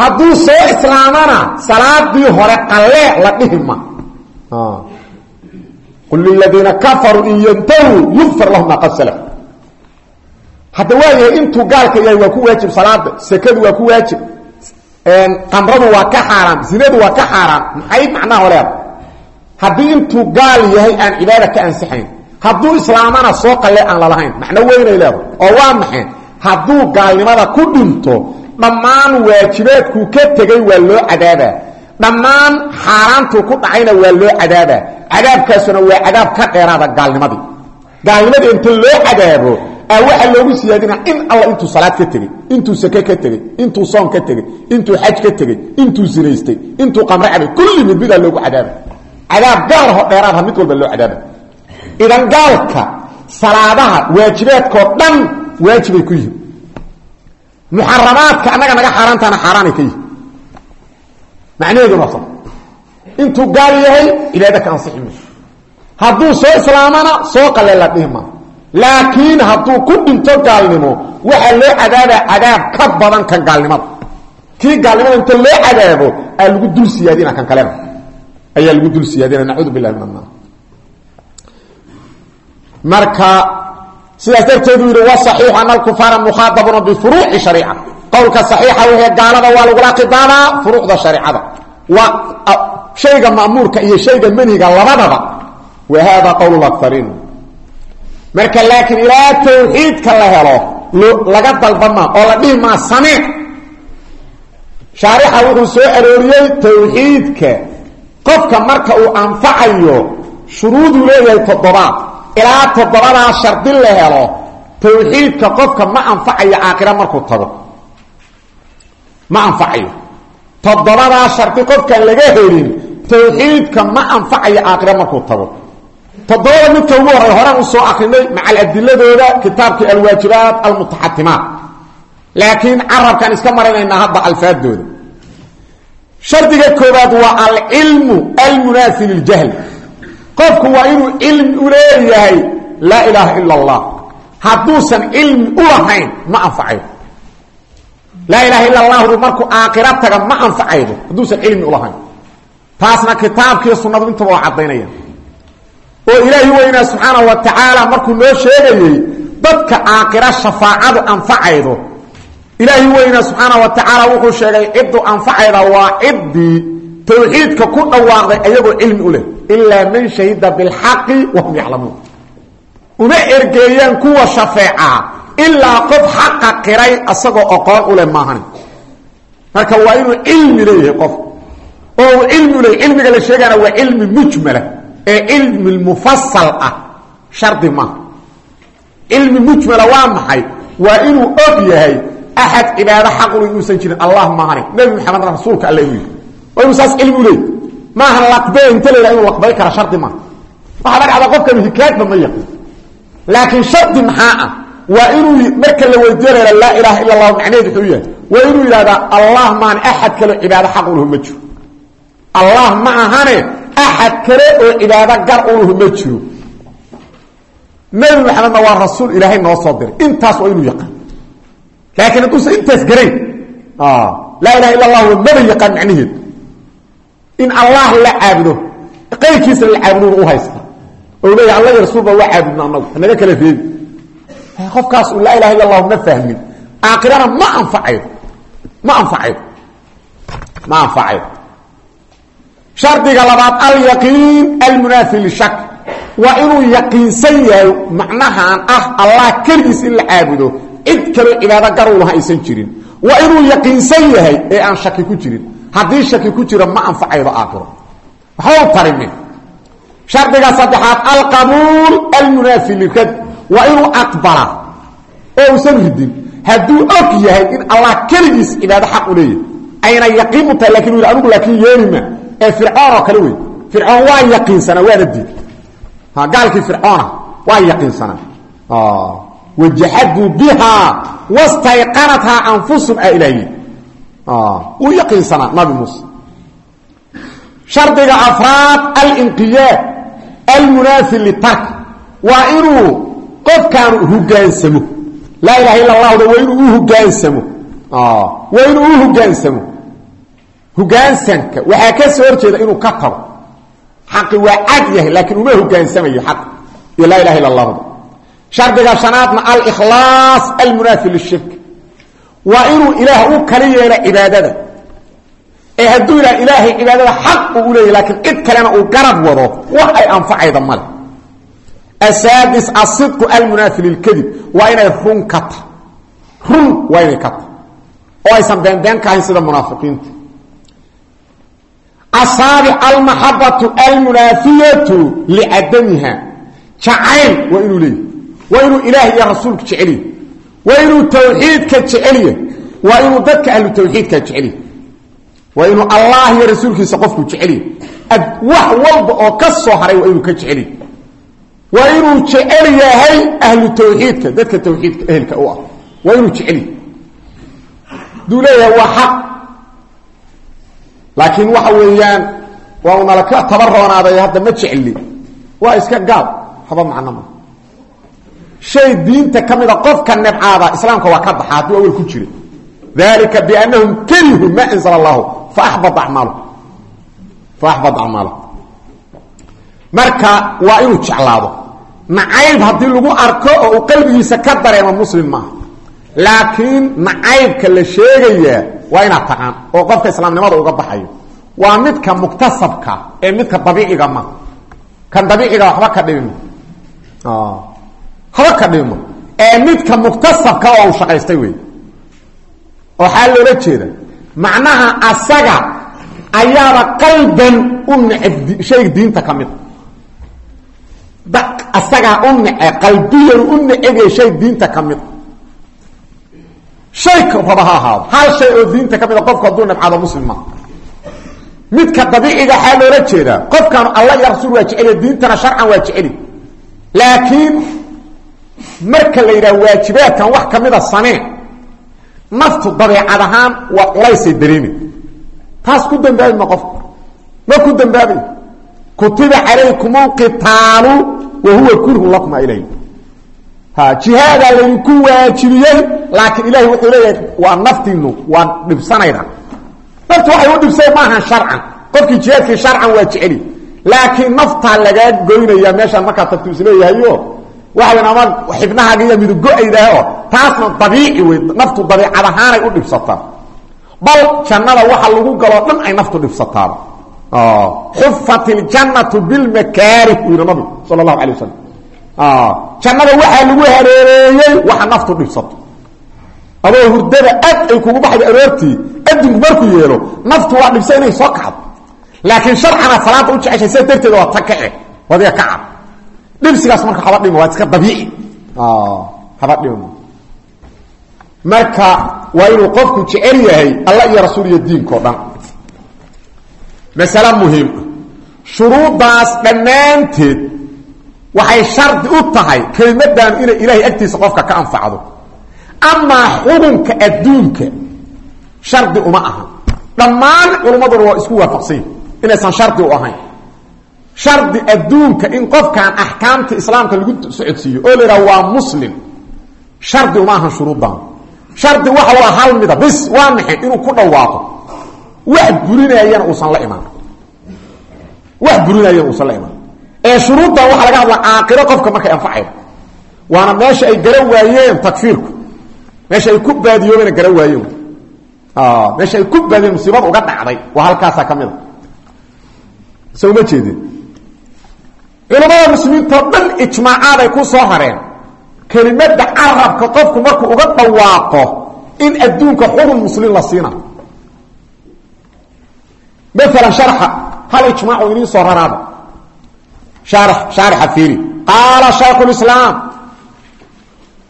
hadduu soo islaamana salaadii hore qalee la dhihima qul liladiina kafaruu in yantahuu yugfar lahum maa qad salaf. Hadda waa yahay intuu gaalka yahay waa ku waajib salaada sekadu waa ku waajib. Qamradu waa ka xaaraam zinadu waa ka xaaraam. Maxay macnaha horeeda haddii intuu gaal yahay aan cibaada ka ansixayn hadduu islaamana soo qalle aan lalahayn macno weynay leedahay. Oo waa maxay? Hadduu gaalnimada ku dhinto dhammaan waajibaadkuu ka tegey waa loo cadaabaa dhammaan xaaraantuu ku dhacayna waa loo cadaabaa cadaabkaasuna waa cadaab ka dheeraada gaalnimadii. Gaalnimadii inta loo cadaabo aa waxaa loogu siyaadina in alla intuu salaad ka tegey intuu sake ka tegey intuu soon ka tegey intuu xaj ka tegey intuu zinaystay intuu qamre cabay kulli mid loogu cadaaba. Cadaab gaarho dheeraadha mid walba loo cadaaba. Idan gaalka salaadaha waajibaadkoo dhan waajibay ku yihiin muxaramaadka annaga naga xaaraantaana xaaraanay ka yihiin macnaheeduna sa intuu gaal yahay cibaada ka ansixi mayso hadduu soo islaamana soo qale la dhihma laakiin hadduu ku dhinto gaalnimo waxaa loo cadaabaa cadaab ka badan kan gaalnimada. Kii gaalnimada inta loo cadaabo aa lagu dul siyaadina kan kalena ayaa lagu dul siyaadina nacuudu billahi min marka sidaas darteedu yidhi waصaxiixu ana alkufaara mukhaadabuna bifuruuci shariica. Qowlka saxiixa wixii gaalada waa lagula khidaabaa furuucda shareicada waa shayga ma'muurka iyo shayga manhiga labadaba wa hada qowl akariin marka laakiin ilaa tawxiidka la helo laga dalbama oo la dhihi maa samee shaarixa wuxuu soo arooriyey tawxiidka. Qofka marka uu anfacayo shuruuduu leeyahay toddobaad ilaa toddobadaa shardi la helo tawxiidka qofka ma anfacayo aakhira markuu tago. Ma anfacayo. Toddobadaa shardi qofkaan laga helin tawxiidka ma anfacayo aakhira markuu tago. Toddobada midka ugu horey horaan u soo akrinay macal adiladooda kitaabkii alwaajibaat almutaxatimaat laakiin carabkaan iska marinaynaa hadda alfaadooda. Shardiga koobaad waa alcilmu almunaafi liljahli qofku waa inuu cilmi u leeyahay laa ilaaha ila allah hadduusan cilmi u lahayn ma anfacayo laa ilaha ila allahdu markuu aakhira taga ma anfacaydo hadduusan cilmi ulahayn taasna kitaabkiiyo sunnadu intaba waa caddaynaya. Oo ilaahi weynaa subxaana wa tacaala markuu noo sheegayey dadka aakira shafaacadu anfacaydo. Ilaahi tawxiidka ku dhawaaqday ayagoo cilmi u leh ilaa man shahida bilxaqi wahum yaclamuun. Uma ergeeyaan kuwa shafeeca ilaa qof xaqa qiray asagoo oqoon u leh maahan marka waa inuu cilmi leeyahay qof. Oo uu cilmi u leeyahy cilmiga la sheegana waa cilmi mujmala ee cilmi mufasal ah shardi maaha cilmi mujmala waa maxay? Waa inuu og yahay axad cibaado xaqulu inuusan jirin allah maahani waa inuu saas cilmi u leeyahy maaha laqbe inta la yidhaha inuu laqbay kara shardi maaha waxaa la dhacdaa qofkan hikaadba ma yaqin laakiin shardi maxaa ah? Waa inuu marka la weydiinaya laa ilaha ila اllah macneed wuxuu yahay waa inuu yidhahdaa allah maan axad kaleo cibaado xaq u lahu ma jiro. Allah ma ahane axad kale oo cibaado gar u lahu ma jiro. Nebi maxamedna waa rasuul ilaahay noo soo diray. Intaas waa inuu yaqaan. Laakiin hadduusan intaas garayn laa ilaha illa allah maba yaqaan macnaheedu in allah la caabudo qayrkiisa la caabudo u haysta oo leeya alla iyo rasuul baa waa caabudna anagu hanaga kala reebi qofkaas uu laa ilaha illa allahu ma fahmin. Aakhirana ma anfacayo ma anfacayo ma anfacayo shardiga labaad alyaqiin almunaafi lishak. Waa inuu yaqiinsan yahay macnahaan ah allah keligiis in la caabudo. Cid kaloo cibaado garu laha aysan jirin. Waa inuu yaqiinsan yahay ee aan shaki ku jirin haddii shaki ku jira ma anfacaydo aakhiro. Waxba u tarimin shardiga saddexaad alqabuul almunaafi lirad. Waa inuu aqbala oo usan ridin hadduu og yahay in allah keligiis cibaado xaq u leeyahay ayna yaqiin u tahay laakiin u anigu laakiin yeelima ee fircoon oo kale wey fircoon waa yaqiinsanaa waana diid gaalkii fircoona waa yaqiinsanaa wajaxaduu bihaa wastayqanathaa anfusum a ilaahi wuu yaqiinsanaa nabi muuse. Shardiga afraad alinqiyaad almunaafi litark waa inuu qofkaanu hogaansamo. Laa ilaha illa allahda waa inuu u hogaansamo. Waa inuu u hogaansamo. Hogaansanka waxaa ka soo horjeeda inuu ka tago. Xaqi waa cad yahay laakiin uma hogaansamayo xaq iyo laa ilaha illa allahda shardiga shanaadna alikhlaas almunaafi lishirk waa inuu ilaah u kali yeelo cibaadada. Ee hadduu yidhaha ilaahay cibaadada xaq uu u leeyahy laakiin cid kalena uu garab wado wax ay anfacayda male. Asaadis asidqu almunaafi lilkadib. Waa inay run ka run waa inay ka oo aysan beenbeen ka ahayn sida munaafiqiinta asaabic almaxabatu almunaafiyatu licadamiha. Jacayl waa inuu leeyahy waa inuu ilaah iyo rasuulka jeceliya waa inuu tawxiidka jeceliya waa inuu dadka ahlu tawxiidka jeceliya waa inuu allah iyo rasuulkiisa qofku jeceliya wax walba oo ka soo haray waa inuu ka jeceliya waa inuu jecel yahay ahlu tawxiidka dadka tawxiidka ehelka u ah. Waa inuu jeceliya haduu leeyahay waa xaq. Laakiin waa unala ka tabaroonaaday hadda ma jecli waa iska gaab. Haba macno ma shay diinta ka mida qofka nebcaada islaamka waa ka baxa hadduu awel ku jira dalika biannahum karihuu ma anzla allahu faaxbat amaal faaxbat acmaalahu marka waa inuu jeclaado. Nacayb haddii lagu arko oo uu qalbigiisa ka dareemo muslim maaha laakiin nacaybka la sheegayaa waa inaad taqaan oo qofka islaamnimada uga baxayo. Waa midka muktasabka ee midka dabiiciga ma kan dabiiciga waxba haba ka dhibimo ee midka muktasabka oo uu shaqaystay wey waxaa loola jeeda macnaha asaga ayaaba qalban u neceb shay diinta ka mida asagaa u nece qalbiyan u necebya shay diinta ka mida shay raba hal shay oo diinta ka mida qofku hadduu muslima midka dabiiciga waxaa loola jeedaa qofkan alla iyo rasuul diintana sharcan waa laakiin marka la yidhaha waajibaadkan wax kamida samee. Naftu dabeecad ahaan waa culaysay dareemi taas ku dambaabi ma qofku ma ku dambaabayo kutiba calaykum lqitaalu wa huwa kurhun lakum ilay ha jihaadaa laydinku waajibiyey laakiin ilahi wuxuu leeyahay waa naftiinu waa dhibsanayda naftu waxay u dhibsay maaha sharcan. Qofkii jihaadkii sharcan waa jeceli. Laakiin naftaa lagaa goynaya meeshaan markaa tagtu isleeyahayo waxa weyn ama xibnahaagiiya midugo-aydaaho taasna dabiici wey naftu dabiicad ahaanay u dhibsataa bal jannada waxa lagu galoo dhan ay naftu dhibsataaba xufat iljannatu bilmakaarih buu yidhi nabigu sala allahu alay wasalam jannada waxaa lagu hareereeyey waxa naftu dhibsato. Adoo hurdada aad ay kugu baxda aroortii adinku markuu yeelo naftu waa dhibsa inay soo kacdo. Laakiin sharcana salaada u jeceshay sida darteeda waa ta kace wadiga ka cab dhibsigaas marka haba dhimo waa iska dabiici. Haba dhimo marka waa inuu qofku jecel yahay alla iyo rasuul iyo diinko dhan. Masale muhiima shuruuddaas dhammaanteed waxay shardi u tahay kelimadan inay ilaahay agtiisa qofka ka anfacdo. Amaa xukunka adduunka shardi uma aha. Dhammaan culummaduna waa isku waafaqsanya inaysan shardi u ahayn shardi adduunka in qofkan axkaamta islaamka lagu socodsiiyo oo la yidhaha waa muslim shardi uma ahan shuruuddan shardi waxa waa hal mida bis waa maxay? Inuu ku dhawaaqo wax burinaayana uusan la imaan. Wax burinaayana uusan la imaan. Ee shuruuddan waxaa laga hadlaa caaqiro qofka markay anfacaydo waana meesha ay garan waayeen takfiirku. Meesha ay ku baadiyoobena garan waayeen. Meesha ay ku baadiyeen musiibada uga dhacday. Waa halkaasaa ka culamada muslimiintoo dhan ijmaacaad ay ku soo hareen. Kelimada carabka qofku markuu uga dhawaaqo in adduunka xukun muslim la siina. Maalan sharxa hal ijmaac idiin soo raraaba shaarixa fiiri qaala shaykhulislaam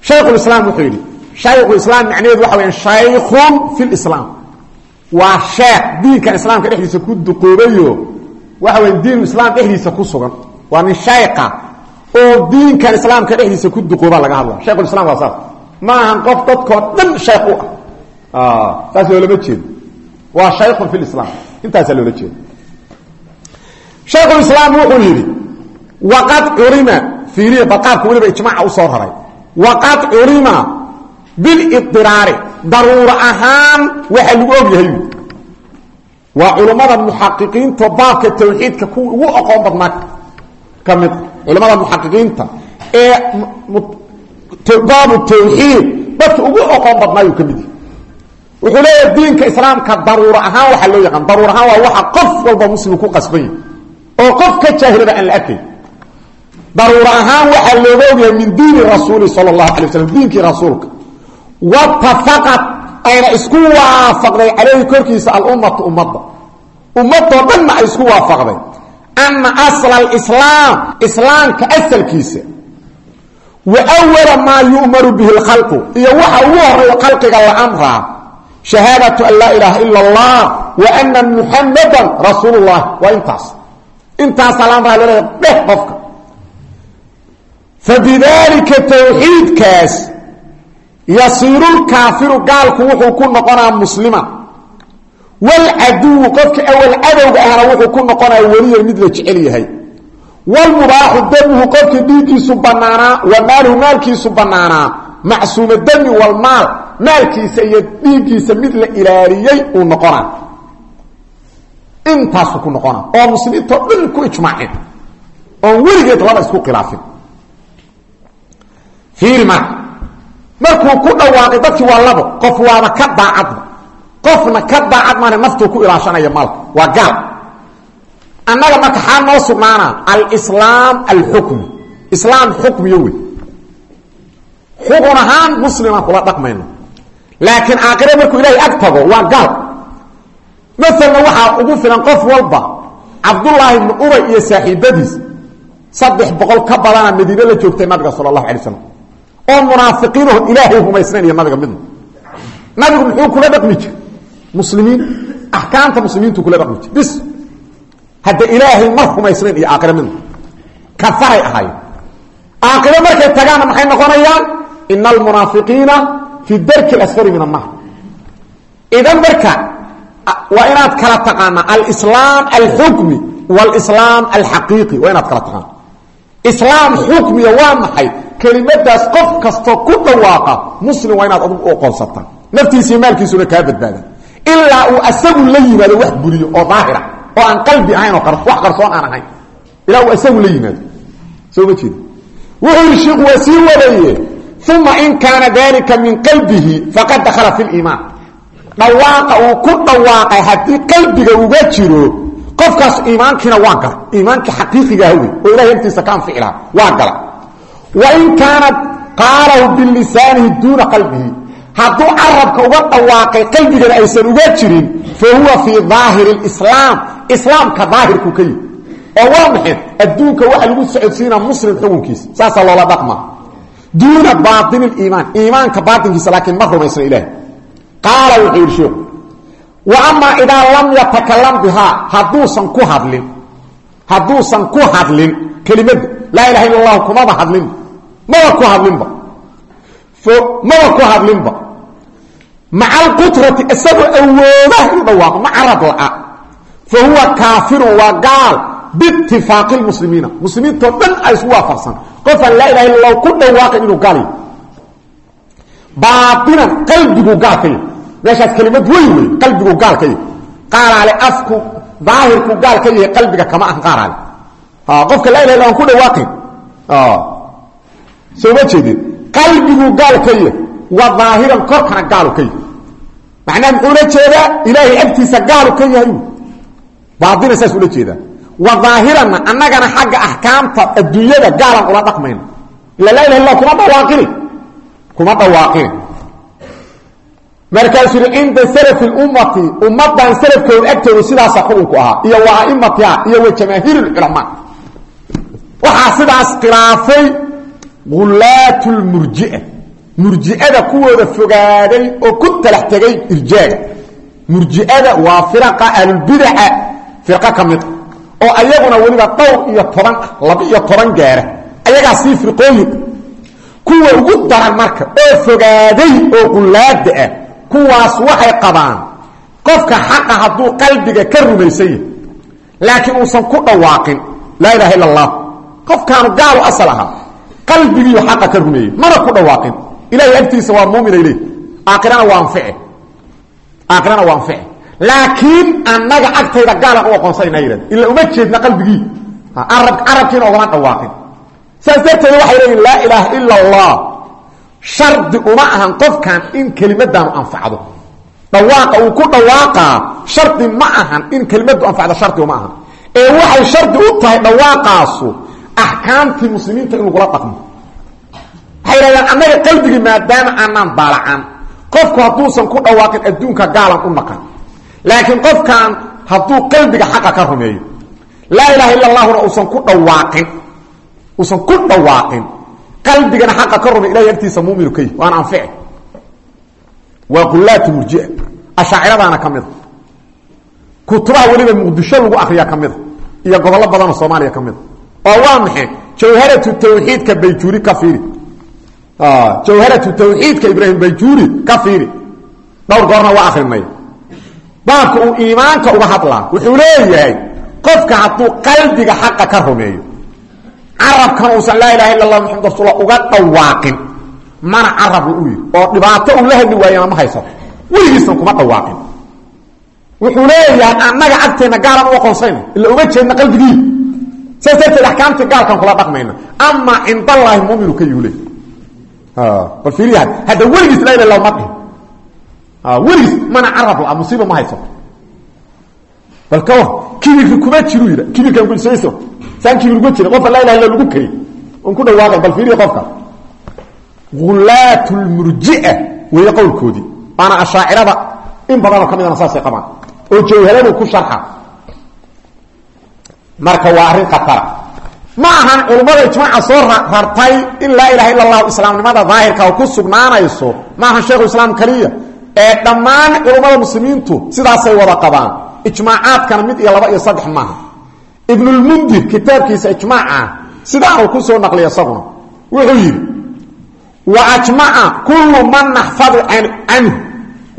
shaykhulislaam wuxuu yidhi shaykhulislaam macnaheedu waxa weya shaykhun fi lislaam waa sheekh diinkan islaamka dhexdiisa ku duqoobayo. Waxa weya diinu islaam dhexdiisa ku sugan waa nin shayka oo diinkan islaamka dhexdiisa ku duqooba laga hadla shaykhulislam waa saas. Ma ahan qof dadkoo dhan sheekh u ah. Saas loolama jeedo waa shaykhun fi lislaam intaasaa loola jeeda shaykhulislaam wuxuu yidhi waqad curima fiiriya balqaabka weliba ijmaaca u soo raray. Waqad curima bilidiraari daruuro ahaan waxa lagu og yahay. Waa culummada muxaqiqiinta baabka tawxiidka kuwa ugu aqoon badnaa ka mid culamada muxaqiqiinta ee baabu tawxiid dadka ugu aqoon badnaayuu ka mid yahay. Wuxuu leeyahay diinka islaamka daruuro ahaan waxaa loo yaqaan daruur ahaan waa waxa qof walba muslim ku qasban yahay oo qof ka jaahilada aan la arkay. Daruuro ahaan waxaa looga ogyahay min diini rasuuli sal اlahu alay waslam diinkii rasuulka. Watafaqat ayna isku waafaqday caleyhi korkiisa alummatu ummadda. Ummadoo dhanna ay isku waafaqday ana asla alislaam islaamka asalkiisa wa wala maa yu'maru bihi lkhalqu iyo waxa ugu horeeyo khalqiga la amraa shahaadatu an laa ilaaha ila allah wa ana muxamadan rasuul اllahi waa intaas intaasaa la amraa laleeya dheh qofka fabidaalika tawxiidkaas yasiirulkaafiru gaalku wuxuu ku noqonaa muslima walcaduwu qofka awal cadowga ahna wuxuu ku noqonaa weliyan mid la jecel yahay walmubaaxu damuhu qofka dhiiggiisu banaanaa wa maaluhu maalkiisu banaanaa macsuuma dami walmaal maalkiisa iyo dhiiggiisa mid la ilaaliyey uu noqonaa intaasuu ku noqonaa oo muslimiintoo dhan ku ijmaaceen oon weligeed laba isku khilaafin fiiri marka markuu ku dhawaaqay dadkii waa labo qof waaba ka daacadba qofna ka daacad maana naftuu ku ilaashanaya maalka waa gaal. Annaga marka xaa noo sugnaana alislaam alxukmi islaam xukmiyo wey. Xukun ahaan muslimaan kula dhaqmayno. Laakiin aakhire markuu ilaahay ag tago gaal. Maalan waxaa ugu filan qof walba cabdullaahi ibnu ubay iyo saaxiibadiis saddex boqol ka badana madiine la joogtay nabiga sala allahu alay slam oo munaafiqiinoo ilaahay rumaysnayn iyo nabiga midna. Nabigu muxuu kula dhaqmi jir muslimiin axkaamta muslimiintu kula dhaqmi jir bis hadda ilaahay mar rumaysnayn iyo aakhire midna kafaray ahaayeen aakhire markay tagaanna maxay noqonayaan? Ina almunaafiqiina fi darki اlasfari min annar idan marka waa inaad kala taqaana alislaam alxukmi walislaam alxaqiiqi waa inaad kala taqaana islaam xukmiya waa maxay? Kelimadaas qof kastoo ku dhawaaqa muslim waa inaad adugu u aqoonsataa naftiisa iyo maalkiisuna kaa badbaada ilaa uu asagu la yimaado wax buriyo oo daahira oo aan qalbi ahayn oo wax qarsoon aan ahayn. Ilaa uu asagu la yimaado. Soo ma jeeda wuxuu yidhi shiiku waa sii wadaye uma in kaana dalika min qalbihi faqad dakhala fi liimaan dhawaaqa uu ku dhawaaqay haddii qalbiga uga jiro qofkaas iimaankiina waa gala. Iimaankii xaqiiqigaah wey oo ilahay agtiisa ka anfici lahaa waa gala. Wain kaanat qaalahu bilisaanihi duuna qalbihi hadduu carabka uga dhawaaqay qalbigana aysan uga jirin fa huwa fii daahiri lislaam islaamka daahirku ka yihi oo waa adduunka waxa lagu socodsiinaa muslim xukunkiisa. Saasaa loola dhaqma. Duuna baaini liimaan iimaanka baatinkiisa laakiin ma rumaysna ilaah qaala wuxuu wa amaa idaa lam yatakalam bihaa hadduusan ku hadlin hadduusan ku hadlin kelimadda laa ilaha illa allahu kumaba hadlinba maba ku hadlinba maba ku hadlinba maca alqutrati isagoo awoodah u dhawaaqo ma carab la'a. Fa huwa kaafirun waa gaal biitifaaqi lmuslimiina muslimiintoo dhan ay isku waafaqsan. Qofaan laa ilaha illa ku dhawaaqin inuu gaal yahy baainan qalbigu gaal ka yahy meeshaas kelimad weyn wey qalbigu gaal ka yahy qaalaale afku daahirku gaal ka yahay qalbiga kama ahan qaaraale qofka laa ilaha illa aan ku dhawaaqin soo ma jeedin. Qalbigu gaal ka yahy wa daahiran korkana gaalu ka yahy macnaha muxuula jeedaa? Ilaahay agtiisa gaalu ka yahay. Baaina saas ula jeedaa. Wa daahiranna annagana xagga axkaamta adduunyada gaalan ula dhaqmayna ila laa ilaha illa kuma dhawaaqini. Kuma dhawaaqini. Markaasuu yihi cinda salafi lummati ummadan salafkooda agtooda sidaasa xukunku ahaa iyo wa aimatiha iyo wa jamaahiir lculamaa waxaa sidaas khilaafay ulaat lmurjia murjiada kuwooda fogaaday oo ku talax tegay irjaaga. Murjiada waa firaqa ahlulbidaca firqa ka mid oo ayaguna weliba dhowr iyo toban ah laba iyo toban gaara ayagaa sii firqooyin. Kuwa ugu daran marka oo fogaaday oo qulaada ah kuwaas waxay qabaan qofka xaqa hadduu qalbiga ka rumaysan yahay laakiin uusan ku dhawaaqin laa ilaha illa allah qofkaanu gaalu asal ahaa qalbigiiu xaqa ka rumeeyey mana ku dhawaaqin ilahay agtiisa waa muumina ileh aakhirana waa anfice aakhirana waa anfice laakiin annaga agtayda gaalan u aqoonsayna yidhahd ila uma jeedna qalbigii. Arab carabkiina ogama dhawaaqin. Saas darteeda waxay leeyihiin laa ilaaha ila allah. Shardi uma ahan qofkan in kelimadaanu anfacdo. Dhawaaqa uu ku dhawaaqaa shardi ma ahan in kelimadu anfacdo shardi uma ahan. Ee waxay shardi u tahay dhawaaqaasu axkaamtii muslimiinta in lagula dhaqmo waxay yidhahdaan annaga qalbigii maadaama aanaan daalacan qofku hadduusan ku dhawaaqin adduunka gaalan u naqan laakiin qofkan hadduu qalbiga xaqa ka rumeeyo laa ilaha illa allahuna uusan ku dhawaaqin uusan ku dhawaaqin qalbigana xaqa ka rumay ilahay agtiisa muminu ka yihi waana anfici. Waa qulaatu murjia. Ashaaciradaana ka mida kutubaha muqdisho lagu akriyaa ka mida iyo gobollo badanoo soomaaliya ka oo waa maxay? Jawharatu tawxiidka bayjuuri ka jawharatu tawxiidka ibraahim bayjuuri ka fiiri. Dhowr goorna waa akrinay baabka uu iimaanka uga hadlaa wuxuu leeyahay qofka hadduu qalbiga xaqa ka rumeeyo carabkan uusan laa ilaha illa allah maxamad rasulla uga dhawaaqin mana carabla u yidhi oo dhibaato uu la hadli waayana ma haysato weligiisna kuma dhawaaqin. Wuxuu leeyahay annaga agteenna gaalan u aqoonsayna ila uma jeedna qalbigii. Saas darteed axkaamtii gaalkan kula dhaqmayna. Ama cindallaahi muminu bal fiiriya hadda weligiis laa ilah illa ma dhihin. Weligiis mana carab la musiiba ma haysato bal ka war kibirki kuma jiru yidha. Kibirkan kulisayso saan kibir uga jira qofka laa ilaha illa lagu kari on ku dhawaaqay bal fiiriya qofka. Ulaat lmurjia weeye qowlkoodii. Waana ashaacirada in badanoo ka midana saasay qabaan. Oo jawharadu ku sharxa. Marka waa arrin khatara ma ahan culummada ijmaaca soo rartay in laa ilaha illa allahu islaamnimada daahirka ku sugnaanayso ma ahan sheikhu islaam keliya ee dhammaan culummada muslimiintu sidaasay wada qabaan. Ijmaacaadkana mid iyo laba iyo saddex maaha. Ibnulmundir kitaabkiisa ijmaaca sidaanuu ku soo naqliya isaguna. Wuxuu yidhi wa ajmaca kullu man naxfadu canhu.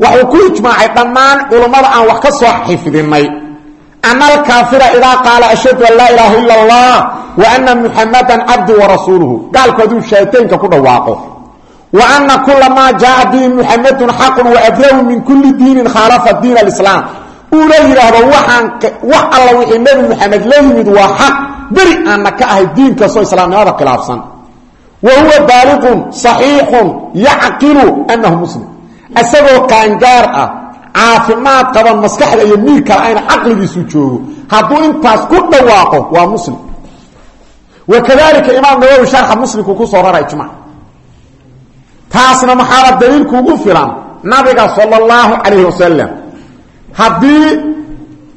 Waxuu ku ijmaacay dhammaan culummada aan wax ka soo xifdinay alkaafira idaa qaala ashhadu an laa ilaaha ila allah wa ana muxamadan cabdu warasuuluhu gaalku hadduu shaataynka ku dhawaaqo wa ana kula maa jaaa bihi muxamadun xaqun waabrahu min kulli diinin khaalafa diin alislaam uula yidhaahdo waxaan wax alla wixii nebi muxamed la yimid waa xaq beri aanna ka ahay diin kastoo islaamnimada khilaafsan huwa baaliqun saxiixun yacqilu anahu muslim isagoo qaangaar ah caafimaad qaban maskaxda iyo miig kale ayna caqligiisu joogo. Hadduu intaas ku dhawaaqo waa muslim. Wa imaam nawowi sharxa muslimku ku soo rara ijmac taasna maxaaba daliilku ugu filan? Nabiga sala allahu calayhi haddii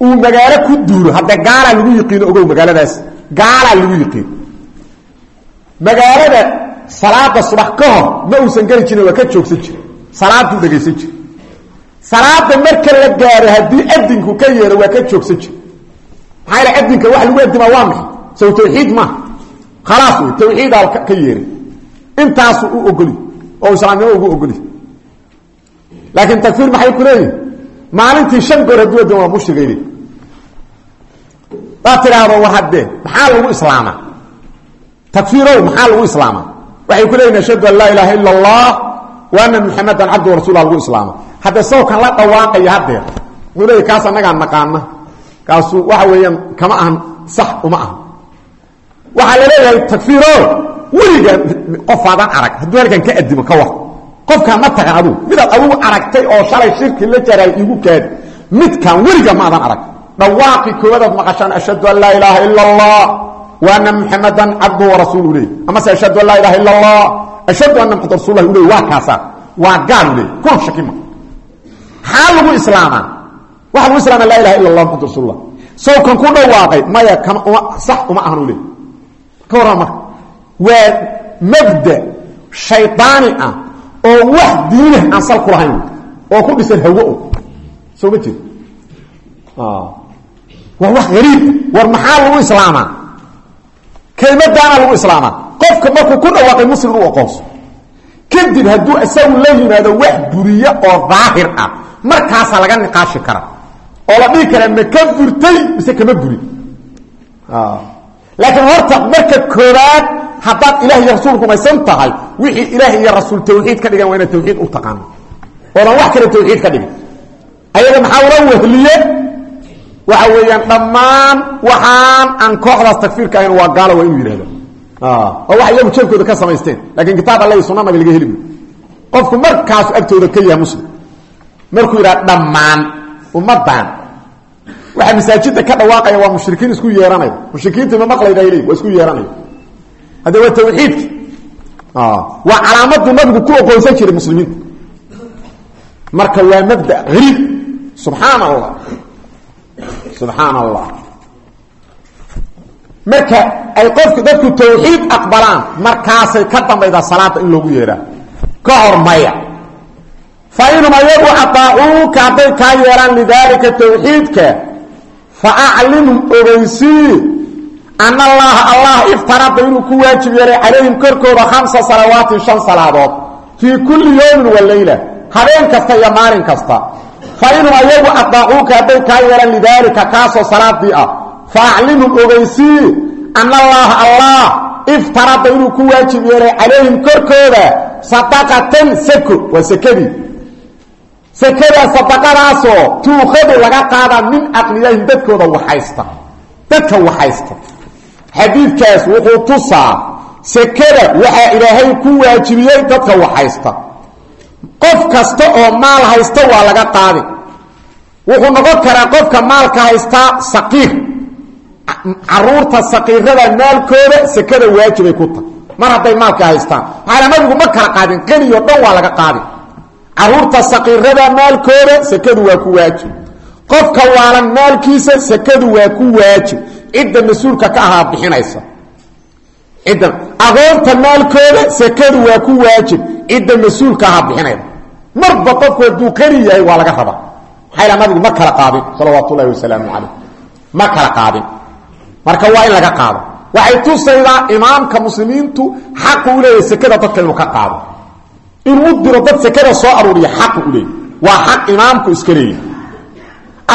uu magaalo ku duulo hadde gaalaa lagu yiqiino ogow magaaladaas gaalaa lagu yiqiin magaalada salaada subax ka hor ma uusan geli jirin waa ka joogsan jira salaaduu dhegaysan jira salaada marka la gaaro haddii adinku ka yeero waa ka joogsan jira maxaa adinka wax lagu adimaa waa maxay? Sow tawxiid maaha khalaas wey tawxiidaa ka yeeray. Intaasu u ogoli oo islaamnimo ugu ogoli. Laakiin takfiir maxay ku leeyihiin maalintii shan goor hadduu adin waa mushrigayli daad tidhaahdo war haddee maxaa lagu islaamaa takfiirow maxaa lagu islaamaa waxay ku leeyihiin ashhadu an laa ilaaha ila allah wa ana muxamadan cabdu rasuula lagu islaama haddee sawkan la dhawaaqaya haddeer wuxuu leeya kaas annagaan naqaana kaasu waxa weeyaan kama ahan sax uma aha waxaa la leeyahay takfiiro weliga qofaadan arag hadduu halkan ka adimo ka war. Qofkaan ma taqan adugu midaad adugu aragtay oo shalay shirki la jaraay igu kaadi midkaan weliga maadan arag. Dhawaaqi koobadaad maqashaan ashhadu an laa ilaaha ila allah. Wa ana muxamadan cabduhu warasuulu leey amase ashhadu an laa ilaha ila allah ashhadu ana muxamad rasulah u leey waa kaasaa waa gaal leey kuna shakima maxaa lagu islaamaa waxa lagu islaama laa ilaha illa allah muxamad rasuullah sawkan ku dhawaaqay maya kama uma sax uma ahan u leey ka warran marka waa mabda shaydaani ah oo wax diinah aan sal ku lahayn oo ku dhisan hawo soo ma jeed waa wax gariib war maxaa lagu islaamaa kelmadaana lagu islaamaa qofka markuu ku dhawaaqay muslim u aqoonso. Kadib hadduu isagu la yimaado wax buriye oo daahir ah markaasaa laga niqaashi kara. Oo la dhihi karaa ma ka burtay mise kama burin laakiin horta marka koobaad haddaad ilah iyo rasuul rumaysan tahay wixii ilaah iyo rasuul tawxiid ka dhigan waa inaad tawxiid u taqaano oodan wax kale tawxiid ka dhigin. Ayaga maxaa ula wehliye waxa weeyaan dhammaan waxaan aan kooxdaas takfiirka ahayn waa gaalo waa inuu yidhahdo oo wax iyagu jeebkooda ka samaysteen lakiin kitaab alla sunna nabi laga heli qofku markaasu agtooda ka muslim markuu yidhaha dhammaan ummadan waxaa masaajida ka dhawaaqaya waa mushrikiin isku yeeranaya mushrikiinta ma maqlayda l waa isku yeeranaya hadde waa tawxiidki. Waa calaamadu nabigu ku oqoonsan jiray muslimiinta marka waa mabda ariib subxaan subxaan allah marka ay qofku dadku tawxiid aqbalaan markaasay ka dambaydaa salaada in loogu yeeraa ka hor maya. Fa inhum ayagu adaacuuka hadday kaa yeelaan lidaalika tawxiidka fa aclimhum ogeysii ana allaha allah iftarada inuu ku waajib yeelay calayhim korkooda khamsa salawaatin shan salaadood fii kulli yowmin wa habeen kasta iyo maalin kasta fa inhum ayagu adaacuuka hadday kaa yeelaan lidaalika kaasoo salaadii ah fa aclimhum ogeysii ana allaha allah iftarada inuu ku waajib yeelay calayhim korkooda sadaqatan sako waa sekadii sekada sadaqadaasoo tuukhadu laga qaadaa min aqniyaahim dadkooda waxaysta. Dadka waxaysta. Xadiidkaas wuxuu tusaa sekada waxaa ilaahay ku waajibiyey dadka waxaysta qof kasta oo maal haysta waa laga qaadi. Wuxuu noqon karaa qofka maalka haystaa saqiir. Caruurta saqiirada maalkooda sekada waajibay ku tahay mar hadday maalka haystaan. Maxaala nabigu ma kala qaadin qaniyo dhan waa laga qaadi. Caruurta saqiirada maalkooda sekadu waa ku waajib. Qofka waalan maalkiisa sekadu waa ku waajib. Cidda mas'uulka ka ahaa bixinaysa cidda agoonta maalkooda sekadu waa ku waajib cidda mas'uulka bixinaysa marba qofku hadduu qani yahay waa laga rabaa. Maxaa ila nabigu ma kala qaadin salawaatu ullahi wasalaamu calayh. Ma kala qaadin. Marka waa in laga qaado. Waxay tusaydaa imaamka muslimiintu xaqu u leeyahay sekada dadka inuu ka qaado. Inuu diro dad sekada soo aruuriya xaqu u leeyahy waa xaq imaamku iska leeyahy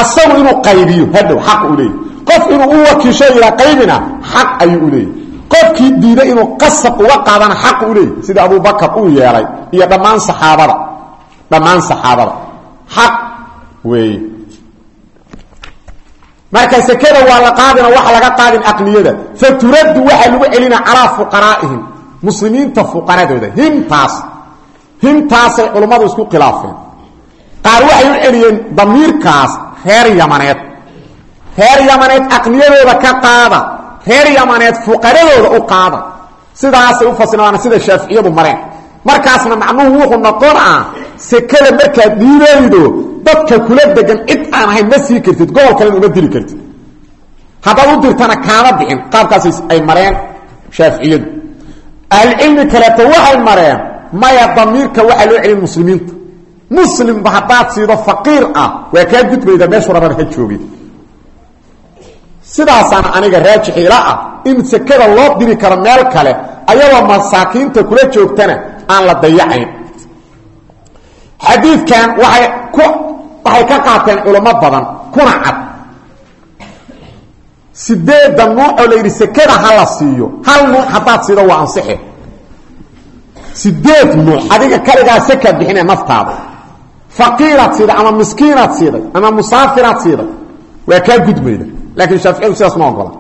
asagu inuu qaybiyo hadhow xaq u leeyahy qof inuu wakiisho ilaa qaybina xaq ayuu u leeyahy qofkii diiday inuu qasab uga qaadana xaq u leeyahy sida abubakar uu yeelay iyo dhammaan saxaabada dhammaan saxaabada. Xaq weeye marka sekada waa la qaadina waxa laga qaadin aqniyada fa turaddu lagu celina calaa fuqaraa'ihim muslimiinta fuqaradooda himtaas himtaasay culummadu isku khilaafeen. Qaar waxay u celiyeen damiirkaas reer yamaneed. Reer yamaneed aqniyadooda ka qaada reer yamaneed fuqaradooda u qaada. Sidaasay u fasiraan sida shaaficiyadu mareen. Markaasna macnuhu wuxuu noqonaa sekada markaad dhiibaydo dadka kula degan cid aan ahayn ma sii kartid gobol kalena uma dili kartid. Haddaad u dirtana kaama bixin qaabkaas ay mareen shaaficiyadu. Ahlucilmi kaleeto waxay mareen maya damiirka waxaa loo celin muslimiinta. Muslimba haddaad siido faqiir ah waa kaa gudbayda meeshuu rabana ha joogi sidaasaana aniga raajix ila ah in sekada loo diri karo meel kale ayadoo masaakiinta kula joogtana aan la dayacayn. Xadiidkan waay ku waxay ka qaateen culamo badan kuna cad. Sideedda nuucoo la yidhi sekada ha la siiyo hal nuuc haddaad siido waa ansixe. Sideed nuuc adiga kaligaa sekaad bixine naftaada. Faqiiraad siiday ama miskiinaad siiday ama musaafiraad siiday waa kaa gudmayda laakiin shaaficiyadu sidaas ma ogola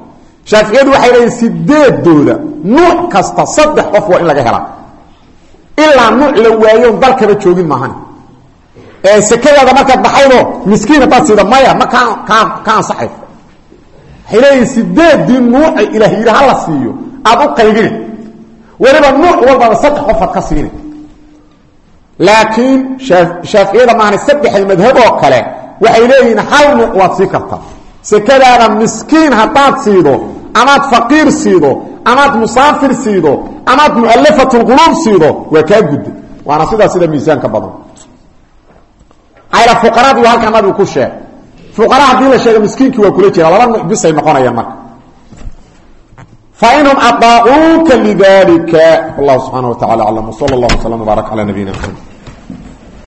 shaaficiyadu waxay leeyihiin sideedooda nuuc kasta saddex qof waa in laga helaa. Ilaa nuuc la waayoon dalkaba joogin maahan ee sekadaada markaad baxaydo miskiin haddaad siida maya ma ka ka ka ansaxay waxay leeyihiin sideedii nuuca ilaah yidhi ha la siiyo aada u qaybine weliba nuuc walbaba saddex qofaad ka siini. Laakiin shaaficiyada maahane saddexda madhab oo kale waxay leeyihiin hal sii kartaa sekadaada miskiin haddaad siido amaad faqiir siido amaad musaafir siido amaad mualafatulquluub siido waa kaa gudda waana sidaa sida miisaanka badan. Ayla fuqaradii halkaa nabigu ku sheeg. Fuqara haddii la sheega miskiinkii waa kula jira laba nuuc bisay noqonayaan marka. Fainhum aطaacuuka lidalika wallahu subxaana wa tacala aclam wsala اllah wslam wbaarak cala nabiyina mxamed